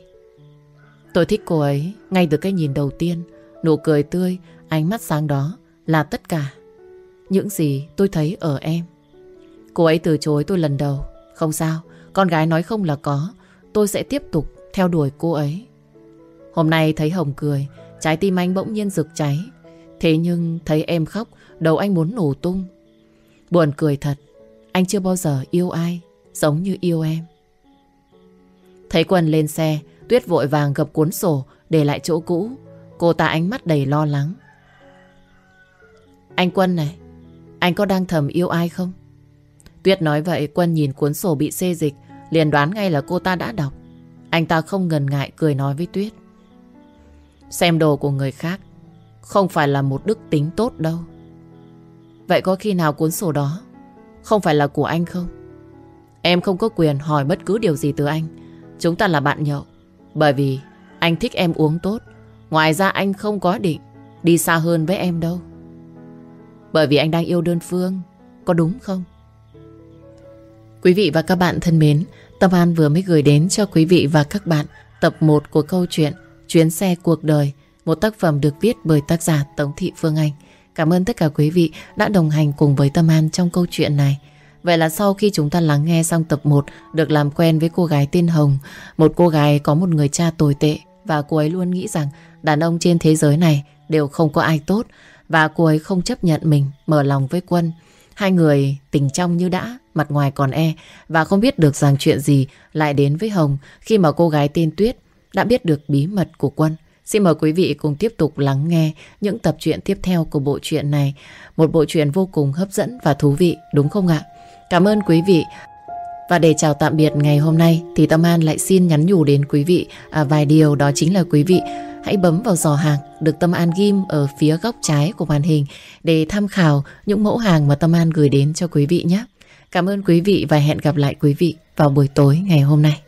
Tôi thích cô ấy Ngay từ cái nhìn đầu tiên Nụ cười tươi, ánh mắt sáng đó Là tất cả Những gì tôi thấy ở em Cô ấy từ chối tôi lần đầu Không sao, con gái nói không là có, Tôi sẽ tiếp tục theo đuổi cô ấy. Hôm nay thấy Hồng cười, Trái tim anh bỗng nhiên rực cháy. Thế nhưng thấy em khóc, Đầu anh muốn nổ tung. Buồn cười thật, Anh chưa bao giờ yêu ai Giống như yêu em. Thấy Quân lên xe, Tuyết vội vàng gập cuốn sổ Để lại chỗ cũ. Cô ta ánh mắt đầy lo lắng. Anh Quân này, Anh có đang thầm yêu ai không? Tuyết nói vậy, Quân nhìn cuốn sổ bị xê dịch, Liền đoán ngay là cô ta đã đọc Anh ta không ngần ngại cười nói với Tuyết Xem đồ của người khác, Không phải là một đức tính tốt đâu Vậy có khi nào cuốn sổ đó không phải là của anh không? Em không có quyền hỏi bất cứ điều gì từ anh. Chúng ta là bạn nhậu. Bởi vì anh thích em uống tốt. Ngoài ra anh không có định đi xa hơn với em đâu. Bởi vì anh đang yêu đơn phương. Có đúng không? Quý vị và các bạn thân mến, Tâm An vừa mới gửi đến cho quý vị và các bạn tập 1 của câu chuyện Chuyến xe cuộc đời, một tác phẩm được viết bởi tác giả Tống Thị Phương Anh. Cảm ơn tất cả quý vị đã đồng hành cùng với Tâm An trong câu chuyện này. Vậy là sau khi chúng ta lắng nghe xong tập 1 được làm quen với cô gái tên Hồng, một cô gái có một người cha tồi tệ và cô ấy luôn nghĩ rằng đàn ông trên thế giới này đều không có ai tốt và cô ấy không chấp nhận mình mở lòng với Quân. Hai người tình trong như đã, mặt ngoài còn e và không biết được rằng chuyện gì lại đến với Hồng khi mà cô gái tên Tuyết đã biết được bí mật của Quân. Xin mời quý vị cùng tiếp tục lắng nghe những tập truyện tiếp theo của bộ truyện này. Một bộ truyện vô cùng hấp dẫn và thú vị, đúng không ạ? Cảm ơn quý vị. Và để chào tạm biệt ngày hôm nay thì Tâm An lại xin nhắn nhủ đến quý vị à, vài điều đó chính là quý vị hãy bấm vào giỏ hàng được Tâm An ghim ở phía góc trái của màn hình để tham khảo những mẫu hàng mà Tâm An gửi đến cho quý vị nhé. Cảm ơn quý vị và hẹn gặp lại quý vị vào buổi tối ngày hôm nay.